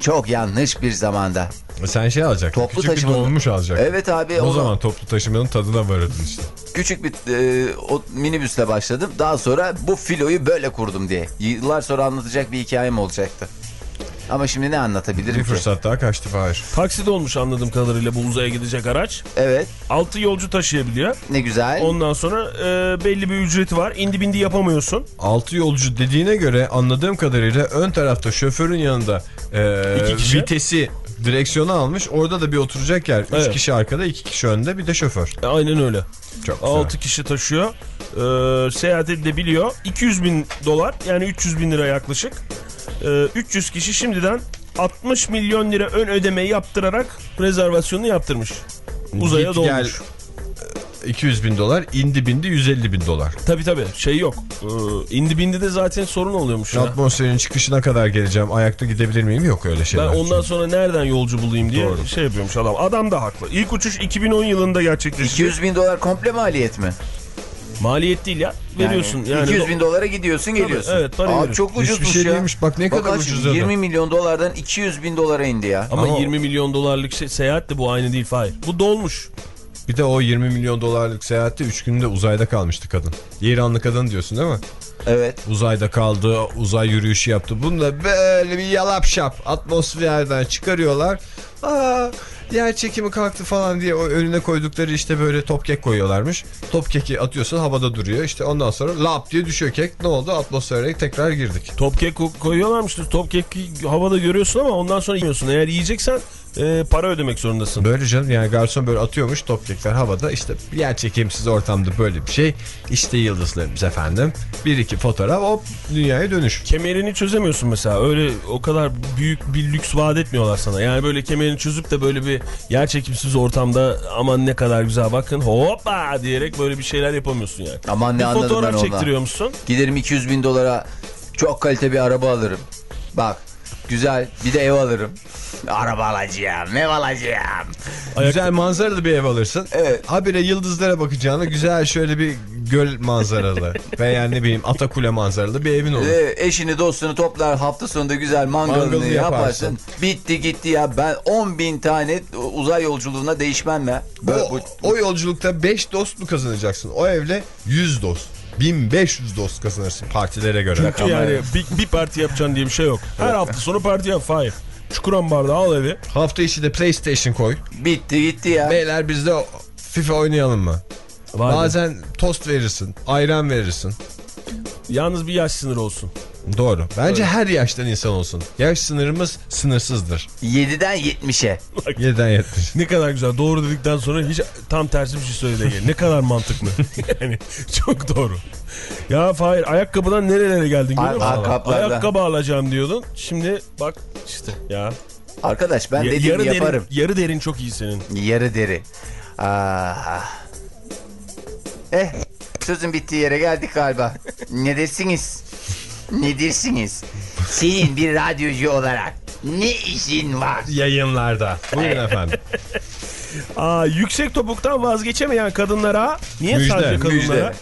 Çok yanlış bir zamanda. Sen şey alacaksın. Toplu Küçük taşıma. bir dolmuş alacaksın. Evet abi. O, o zaman toplu taşımanın tadına varırdın işte. Küçük bir e, o minibüsle başladım. Daha sonra bu filoyu böyle kurdum diye. Yıllar sonra anlatacak bir hikayem olacaktı. Ama şimdi ne anlatabilirim Bir ki? fırsat daha kaçtı Fahir. Taksi dolmuş anladığım kadarıyla bu uzaya gidecek araç. Evet. 6 yolcu taşıyabiliyor. Ne güzel. Ondan sonra e, belli bir ücreti var. İndi bindi yapamıyorsun. Altı yolcu dediğine göre anladığım kadarıyla ön tarafta şoförün yanında e, İki kişi. vitesi direksiyona almış. Orada da bir oturacak yer. Üç Evet. kişi arkada, iki kişi önde bir de şoför. E, aynen öyle. Çok güzel. 6 kişi taşıyor. E, seyahat edilebiliyor. 200 bin dolar yani 300 bin lira yaklaşık. E, 300 kişi şimdiden 60 milyon lira ön ödeme yaptırarak rezervasyonunu yaptırmış. Uzaya Git dolmuş. gel, 200 bin dolar, indi bindi 150 bin dolar. Tabii tabii şey yok. Ee, indi bindi de zaten sorun oluyormuş ya. Atmosferin çıkışına kadar geleceğim. Ayakta gidebilir miyim? Yok öyle Ben şeyler. ondan sonra nereden yolcu bulayım diye Doğru. şey yapıyormuş adam. Adam da haklı. İlk uçuş 2010 yılında gerçekleşti. 200 bin dolar komple maliyet mi? Maliyet değil ya. Veriyorsun yani. 200 bin dolara gidiyorsun geliyorsun. evet, para Abi veriyorsun. çok ucuzmuş Hiçbir şey ya. değilmiş. Bak ne kadar Bak ucuzladı. 20 milyon dolardan 200 bin dolara indi ya. Ama, Ama o- 20 milyon dolarlık şey, seyahat de bu aynı değil Fahir. Bu dolmuş. Bir de o 20 milyon dolarlık seyahatte 3 günde uzayda kalmıştı kadın. İranlı kadın diyorsun değil mi? Evet. Uzayda kaldı, uzay yürüyüşü yaptı. Bunu da böyle bir yalap şap atmosferden çıkarıyorlar. Aa, yer çekimi kalktı falan diye o önüne koydukları işte böyle top kek koyuyorlarmış. Top keki atıyorsun havada duruyor. İşte ondan sonra lap diye düşüyor kek. Ne oldu? Atmosfere tekrar girdik. Top kek ko- koyuyorlarmış. Top kek havada görüyorsun ama ondan sonra yiyorsun. Eğer yiyeceksen e, para ödemek zorundasın. Böyle canım yani garson böyle atıyormuş top kekler havada. İşte yer çekimsiz ortamda böyle bir şey. İşte yıldızlarımız efendim. Bir iki fotoğraf hop dünyaya dönüş. Kemerini çözemiyorsun mesela. Öyle o kadar büyük bir lüks vaat etmiyorlar sana. Yani böyle kemerini çözüp de böyle bir yer çekimsiz ortamda aman ne kadar güzel bakın hoppa diyerek böyle bir şeyler yapamıyorsun yani. Aman ne bir anladım ben fotoğraf ondan. çektiriyormuşsun. Giderim 200 bin dolara çok kalite bir araba alırım. Bak güzel bir de ev alırım. Araba alacağım, ev alacağım. Güzel manzaralı bir ev alırsın. Evet. Habire yıldızlara bakacağına güzel şöyle bir göl manzaralı (laughs) veya ne bileyim Atakule manzaralı bir evin olur. Ee, eşini dostunu toplar hafta sonunda güzel mangalını Mangalını yaparsın. yaparsın. Bitti gitti ya ben 10 bin tane uzay yolculuğuna değişmem ya. Böyle O, bu- o yolculukta 5 dost mu kazanacaksın? O evle 100 dost. 1500 dost kazanırsın partilere göre. Çünkü yani bir, bir parti yapacaksın diye bir şey yok. Her hafta sonu parti yap Fahir. Çukurambar'da al evi. Hafta içi de PlayStation koy. bitti gitti ya. Beyler biz de FIFA oynayalım mı? Be. Bazen tost verirsin, ayran verirsin. Yalnız bir yaş sınırı olsun. Doğru. Bence her yaştan insan olsun. Yaş sınırımız sınırsızdır. 7'den 70'e. 7'den 70. Ne kadar güzel. Doğru dedikten sonra hiç tam tersi bir şey söyledi. Ne kadar mantıklı. (laughs) yani çok doğru. Ya Fahir ayakkabıdan nerelere geldin görüyor musun? Ayakkabı alacağım diyordun. Şimdi bak işte ya. Arkadaş ben Ya- dediğimi yarı yaparım. derin, yarı derin çok iyi senin. Yarı deri. Ah. Eh sözün bittiği yere geldik galiba. ne dersiniz? Ne dersiniz? Senin bir radyocu olarak ne işin var? Yayınlarda. Buyurun efendim. Aa, yüksek topuktan vazgeçemeyen kadınlara niye Müjde, sadece kadınlara? Müjde.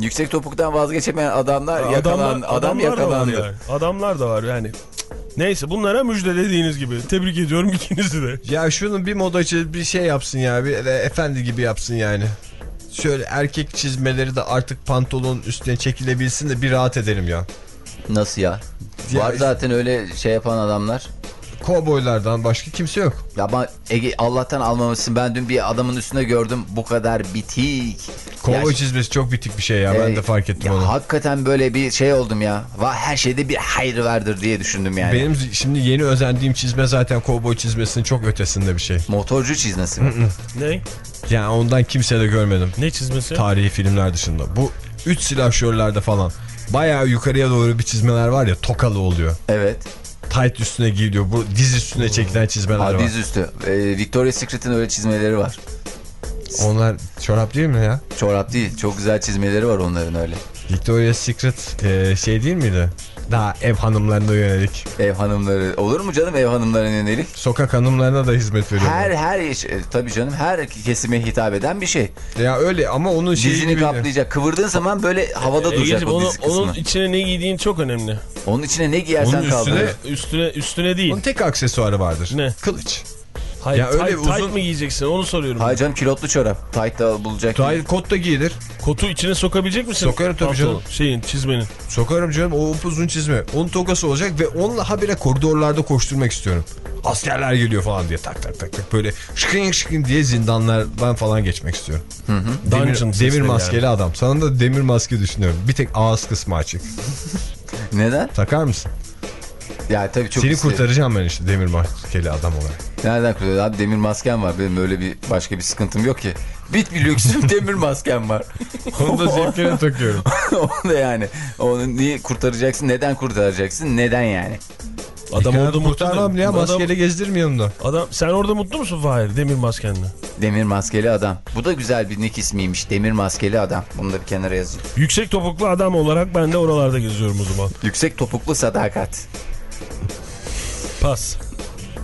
Yüksek topuktan vazgeçemeyen adamlar yakalan, adam adamlar da var yakalandı. yani. Adamlar da var yani. Neyse bunlara müjde dediğiniz gibi. Tebrik ediyorum (laughs) ikinizi de. Ya şunun bir modacı bir şey yapsın ya. Bir e, efendi gibi yapsın yani. Şöyle erkek çizmeleri de artık pantolonun üstüne çekilebilsin de bir rahat edelim ya. Nasıl ya? Ya Var zaten öyle şey yapan adamlar. Kovboylardan başka kimse yok. Ya ben Ege Allah'tan almamışsın. Ben dün bir adamın üstüne gördüm. Bu kadar bitik. Kovboy Ya- çizmesi çok bitik bir şey ya. ben Ee, de fark ettim ya onu. Hakikaten böyle bir şey oldum ya. Va her şeyde bir hayır vardır diye düşündüm yani. Benim şimdi yeni özendiğim çizme zaten kovboy çizmesinin çok ötesinde bir şey. Motorcu çizmesi mi? Ne? Yani ondan kimse de görmedim. Ne çizmesi? Tarihi filmler dışında. Bu üç silahşörlerde falan bayağı yukarıya doğru bir çizmeler var ya tokalı oluyor. evet. Tight üstüne giyiliyor. Bu diz üstüne çekilen çizmeler Ha, var. diz üstü. Ee, Victoria's Secret'in öyle çizmeleri var. Onlar çorap değil mi ya? Çorap değil. Çok güzel çizmeleri var onların öyle. Victoria's Secret e, şey değil miydi? Daha ev hanımlarına yönelik. Ev hanımları. Olur mu canım ev hanımlarına yönelik? Sokak hanımlarına da hizmet veriyor. Her her iş- e, tabii canım her kesime hitap eden bir şey. Ya öyle ama onun şeyi Dizini gibi. kaplayacak. Kıvırdığın zaman böyle havada duracak Egeciğim, o onu, onun Onun, içine ne giydiğin çok önemli. içine ne giyersen Onun kaldır. üstüne- Üstüne üstüne değil. Onun tek aksesuarı vardır. Ne? Kılıç. Hayır, Ya öyle tight, tight uzun- mı giyeceksin onu soruyorum. Hayır canım kilotlu çorap. Tight da bulacak. Tahir kot da giyilir. Kotu içine sokabilecek misin? Sokarım tabii canım. Şeyin çizmenin. Sokarım canım o upuzun çizme. Onun tokası olacak ve onunla habire koridorlarda koşturmak istiyorum. Askerler geliyor falan diye tak tak tak tak böyle şıkın şıkın diye zindanlardan falan geçmek istiyorum. Demir, Dungeon demir maskeli yani. adam. Sana da demir maske düşünüyorum. Bir tek ağız kısmı açık. Neden? Takar mısın? Ya tabii çok Seni isterim. kurtaracağım ben işte demir maskeli adam olarak. Nereden kurtarıyor? Abi demir maskem var. Benim öyle bir başka bir sıkıntım yok ki. Bit bir lüksüm (laughs) demir maskem var. Onu da (laughs) zevkine takıyorum. (laughs) Onu da yani. Onu niye kurtaracaksın? Neden kurtaracaksın? Neden yani? Adam Adam orada mutlu değil. ya Adam, maskeyle gezdirmiyorum da. adam, sen orada mutlu musun Fahir demir maskenle? Demir maskeli adam. Bu da güzel bir nick ismiymiş. Demir maskeli adam. Bunu da bir kenara yazayım. Yüksek topuklu adam olarak ben de oralarda geziyorum o zaman. Yüksek topuklu sadakat. Pas.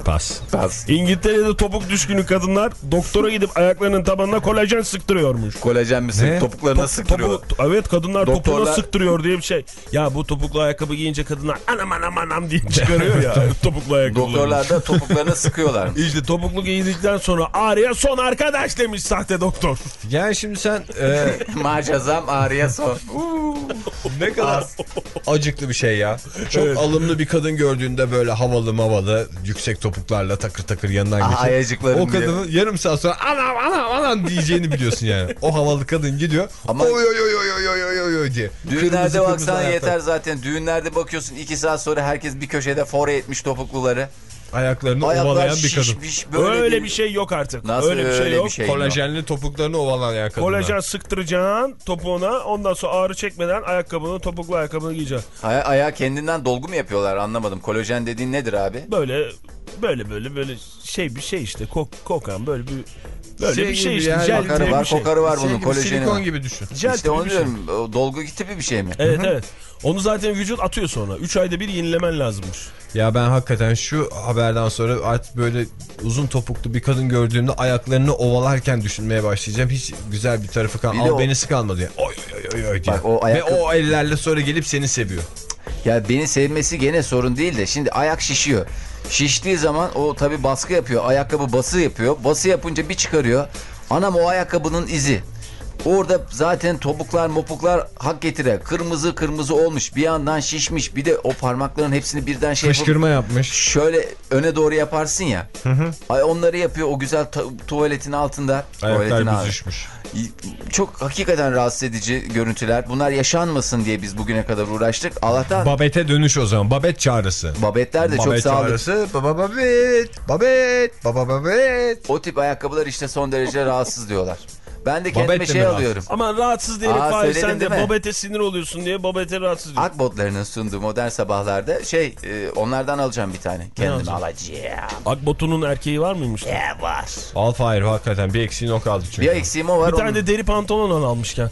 Pas. Baz. İngiltere'de topuk düşkünü kadınlar doktora gidip ayaklarının tabanına kolajen sıktırıyormuş. Kolajen misin? Ne? Topuklarına Top- sıktırıyor. topu- evet kadınlar topuğuna Doktorlar- sıktırıyor diye bir şey. Ya bu topuklu ayakkabı giyince kadınlar anam anam anam diye çıkarıyor ya (laughs) topuklu ayakkabıları. Doktorlar da topuklarına sıkıyorlar. İşte topuklu giydikten sonra ağrıya son arkadaş demiş sahte doktor. Yani şimdi sen e, (laughs) Macazam ağrıya son. ne kadar acıklı bir şey ya. Çok alımlı bir kadın gördüğünde böyle havalı mavalı yüksek topuklarla takır takır yanından geçip ayacıklarım o kadının yarım saat sonra anam anam anam diyeceğini biliyorsun yani. O havalı kadın gidiyor. Ama- oy oy oy oy oy oy oy oy diye. Kırmızı Düğünlerde kırmızı baksan ayaklar. yeter zaten. Düğünlerde bakıyorsun iki saat sonra herkes bir köşede fore etmiş topukluları. Ayaklarını Ayaklar ovalayan bir kadın. şişmiş böyle. öyle bir şey yok artık. Nasıl öyle bir şey öyle yok. bir şey? Kolajenli topuklarını ovalayan kadınlar. Kolajen sıktıracaksın topuğuna ondan sonra ağrı çekmeden ayakkabını topuklu ayakkabını giyeceksin. Aya ayağı kendinden dolgu mu yapıyorlar anlamadım. Kolajen dediğin nedir abi? Böyle böyle böyle böyle şey bir şey işte kok, kokan böyle bir böyle Şey bir şey işte yani. jel gibi var şey. kokarı var Şey bunun gibi, kolajeni silikon var. gibi düşün. Jel İşte onu şey. diyorum o dolgu tipi bir şey mi? Evet evet. Onu zaten vücut atıyor sonra. 3 ayda bir yenilemen lazımmış. Ya ben hakikaten şu haberden sonra artık böyle uzun topuklu bir kadın gördüğümde ayaklarını ovalarken düşünmeye başlayacağım. Hiç güzel bir tarafı kalmadı. de Al o- kalmadı ya. Oy oy oy oy diye. Bak o Ve ayakkabı- o ellerle sonra gelip seni seviyor. Ya beni sevmesi gene sorun değil de şimdi ayak şişiyor. Şiştiği zaman o tabi baskı yapıyor. Ayakkabı bası yapıyor. Bası yapınca bir çıkarıyor. Anam o ayakkabının izi. Orada zaten topuklar mopuklar hak getire. Kırmızı kırmızı olmuş. Bir yandan şişmiş. Bir de o parmakların hepsini birden şey yapıp Fışkırma yapmış. şöyle öne doğru yaparsın ya. Ay onları yapıyor o güzel tu- tuvaletin altında. Tuvaletin Ayaklar abi. büzüşmüş. Çok hakikaten rahatsız edici görüntüler. Bunlar yaşanmasın diye biz bugüne kadar uğraştık. Allah'tan Babete dönüş o zaman. Babet çağrısı. babetler de çok Babet sağlıklı. çağrısı. Baba babet. Babet. Baba babet. O tip ayakkabılar işte son derece rahatsız diyorlar. Ben de kendime Babet de şey alıyorum. Ama rahatsız diyerek Aa, Fahir sen de babete sinir oluyorsun diye babete rahatsız diyorsun. Akbotlarının sunduğu modern sabahlarda şey e, onlardan alacağım bir tane. Kendime alacağım. Akbotunun erkeği var mıymış? Ya var. Al Fahir hakikaten bir eksiğin o kaldı çünkü. Bir eksiğim o var. Bir tane onun- de deri pantolon al almışken.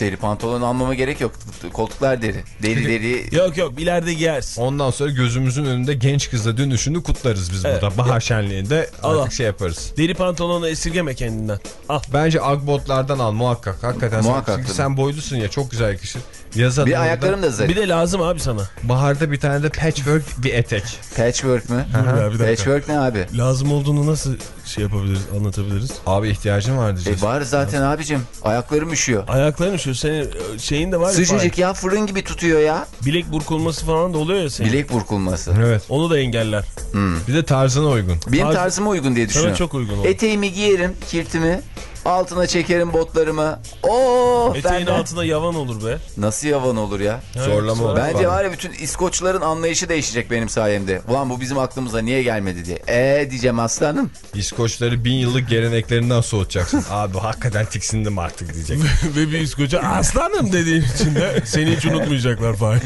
Deri pantolon almama gerek yok. Koltuklar deri. Deri deri. (laughs) Yok yok ileride giyersin. Ondan sonra gözümüzün önünde genç kızla dönüşünü kutlarız biz Evet. burada. Bahar şenliğinde Allah. artık şey yaparız. Deri pantolonu esirgeme kendinden. Al. Bence Agbotlardan al muhakkak. Hakikaten sen- Muhakkak çünkü tabii. sen boylusun ya çok güzel yakışır. Yaza Bir ayaklarım da zarif. Bir de lazım abi sana. Baharda bir tane de patchwork bir etek. Patchwork mü? Patchwork ne abi? Lazım olduğunu nasıl şey yapabiliriz, anlatabiliriz? Abi ihtiyacın var diyeceğiz. E var zaten abicim. Ayaklarım üşüyor. Ayakların üşüyor. Senin e, şeyin de var ya. Sıcacık ya fırın gibi tutuyor ya. Bilek burkulması falan da oluyor ya senin. Bilek burkulması. Evet. Onu da engeller. Bir de tarzına uygun. Benim Tarz- tarzıma uygun diye Sana düşünüyorum. çok uygun olur. Eteğimi giyerim, kirtimi. Altına çekerim botlarımı. Oo, Eteğin benden- altında yavan olur be. Nasıl yavan olur ya? Zorlama Evet, olur. Bence var ya bütün İskoçların anlayışı değişecek benim sayemde. Ulan bu bizim aklımıza niye gelmedi diye. Eee diyeceğim aslanım. İskoçları bin yıllık geleneklerinden soğutacaksın. (laughs) Abi hakikaten tiksindim artık diyecek. (laughs) Ve bir İskoç'a aslanım dediğin için de seni hiç unutmayacaklar Fahir.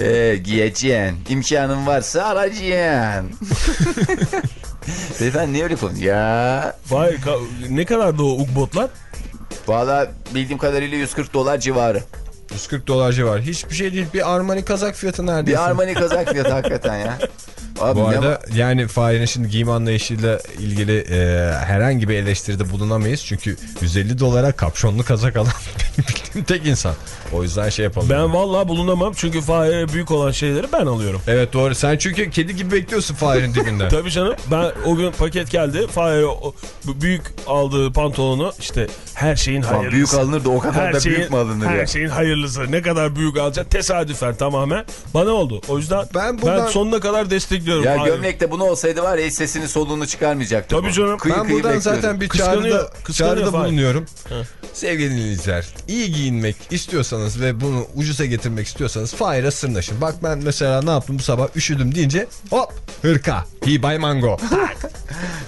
Eee giyeceksin. İmkanın varsa alacaksın. (laughs) (laughs) Beyefendi niye öyle konuşuyor? Ya. Ka- ne kadar da o ugbotlar? Valla bildiğim kadarıyla 140 dolar civarı. 140 dolar civarı. Hiçbir şey değil. Bir Armani kazak fiyatı neredeyse. Bir Armani kazak fiyatı hakikaten ya. (laughs) Abi Bu ne- arada yani Fahir'in şimdi giyim anlayışıyla ilgili e, herhangi bir eleştiride bulunamayız. Çünkü 150 dolara kapşonlu kazak alan benim (laughs) bildiğim tek insan. O yüzden şey yapalım. Ben vallahi bulunamam çünkü Fahir'e büyük olan şeyleri ben alıyorum. Evet doğru. Sen çünkü kedi gibi bekliyorsun Fahir'in dibinde. (laughs) Tabii canım ben o gün paket geldi Fahir'e büyük aldığı pantolonu işte her şeyin Ulan hayırlısı. büyük alınır da o kadar her da şeyin, büyük mü alınır her ya? şeyin hayırlısı. Ne kadar büyük alacak tesadüfen tamamen bana oldu. O yüzden Ben ben, buradan- sonuna kadar destekliyorum. Ya Fahir'i. gömlekte bunu olsaydı var ya hiç sesini soluğunu çıkarmayacaktı. Tabii bu. canım. Kıyı Ben kıyı buradan bekliyordu. zaten bir çağrıda, çağrıda bulunuyorum. Sevgili dinleyiciler, iyi giyinmek istiyorsanız ve bunu ucuza getirmek istiyorsanız Fahir'e sırnaşın. Bak ben mesela ne yaptım bu sabah üşüdüm deyince hop hırka, he by mango. (laughs)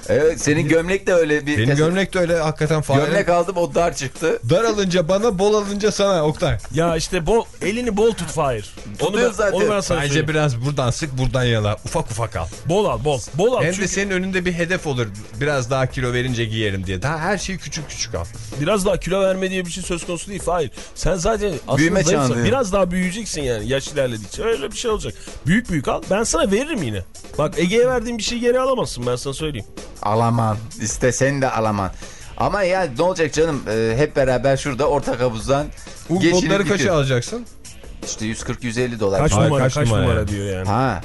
Evet senin gömlek de öyle bir... Benim gömlek de öyle hakikaten Fahir'e. Gömlek aldım o dar çıktı. Dar alınca bana, bol alınca sana Oktay. Ya işte bol, elini bol tut Fahir. Onu ben, zaten. onu ben sana Bence biraz buradan sık buradan yala. Ufak ufak al. Bol al bol. Bol al Hem çünkü de senin önünde bir hedef olur. Biraz daha kilo verince giyerim diye. Daha her şeyi küçük küçük al. biraz daha kilo verme diye bir şey söz konusu değil Fahir. Sen zaten aslında Büyüme zayıfsın. Biraz daha büyüyeceksin yani yaş ilerledikçe. Öyle bir şey olacak. Büyük büyük al. Ben sana veririm yine. Bak Ege'ye verdiğim bir şeyi geri alamazsın ben sana söyleyeyim. Alaman. İstesen de alaman. Ama ya ne olacak canım Ee, hep beraber şurada ortak havuzdan geçinip Botları kaça alacaksın? İşte 140-150 dolar. Kaç Hayır, numara kaç kaç, numara numara, yani? diyor yani. Ha.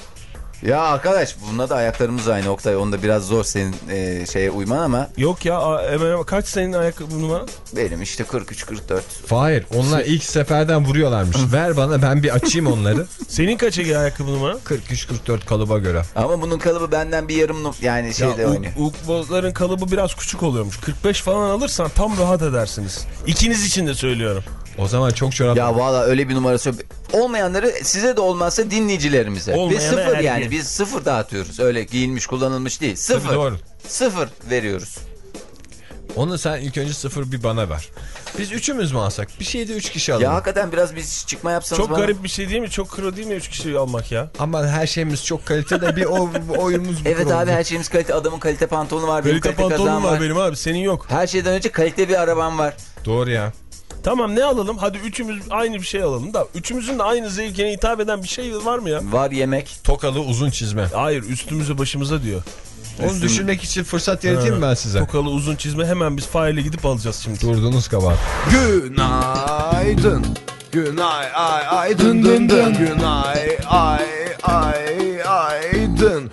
Ya arkadaş bununla da ayaklarımız aynı Oktay. Onda biraz zor senin e, şeye uyman ama Yok ya hemen kaç senin ayakkabı numara? benim işte 43-44. Hayır onlar ilk seferden vuruyorlarmış. (laughs) Ver bana ben bir açayım onları. Senin kaç Ege ayakkabı numara? 43-44 kalıba göre. Ama bunun kalıbı benden bir yarım num- yani şeyde ya, oynuyor. uk- ukbozların kalıbı biraz küçük oluyormuş. 45 falan alırsan tam rahat edersiniz. İkiniz için de söylüyorum. O zaman çok çorap. Ya valla öyle bir numarası yok. Olmayanları size de olmazsa dinleyicilerimize. Olmayana Biz sıfır yani biz sıfır dağıtıyoruz. Öyle giyinmiş kullanılmış değil. Tabii Sıfır. doğru. Sıfır veriyoruz. Onu sen ilk önce sıfır bir bana ver. Biz üçümüz mü alsak? Bir şeyde üç kişi alalım. Ya hakikaten biraz biz çıkma yapsanız Çok bana. garip bir şey değil mi? Çok kro değil mi 3 kişi almak ya? Ama her şeyimiz çok kalitede bir o, (laughs) oyunumuz bu Evet abi her şeyimiz kalite. Adamın kalite pantolonu var. Benim Kalite kalite, pantolonum var benim abi senin yok. Her şeyden önce kalite bir arabam var. Doğru ya. Tamam ne alalım? Hadi üçümüz aynı bir şey alalım da. Üçümüzün de aynı zevkine hitap eden bir şey var mı ya? Var yemek. Tokalı uzun çizme. Hayır üstümüze başımıza diyor. Onu düşünmek için fırsat yaratayım mı ben size? Tokalı uzun çizme hemen biz faile gidip alacağız şimdi. Durdunuz kabahat. Günaydın. Günay ay ay dın dın dın. Günay ay ay ay dın.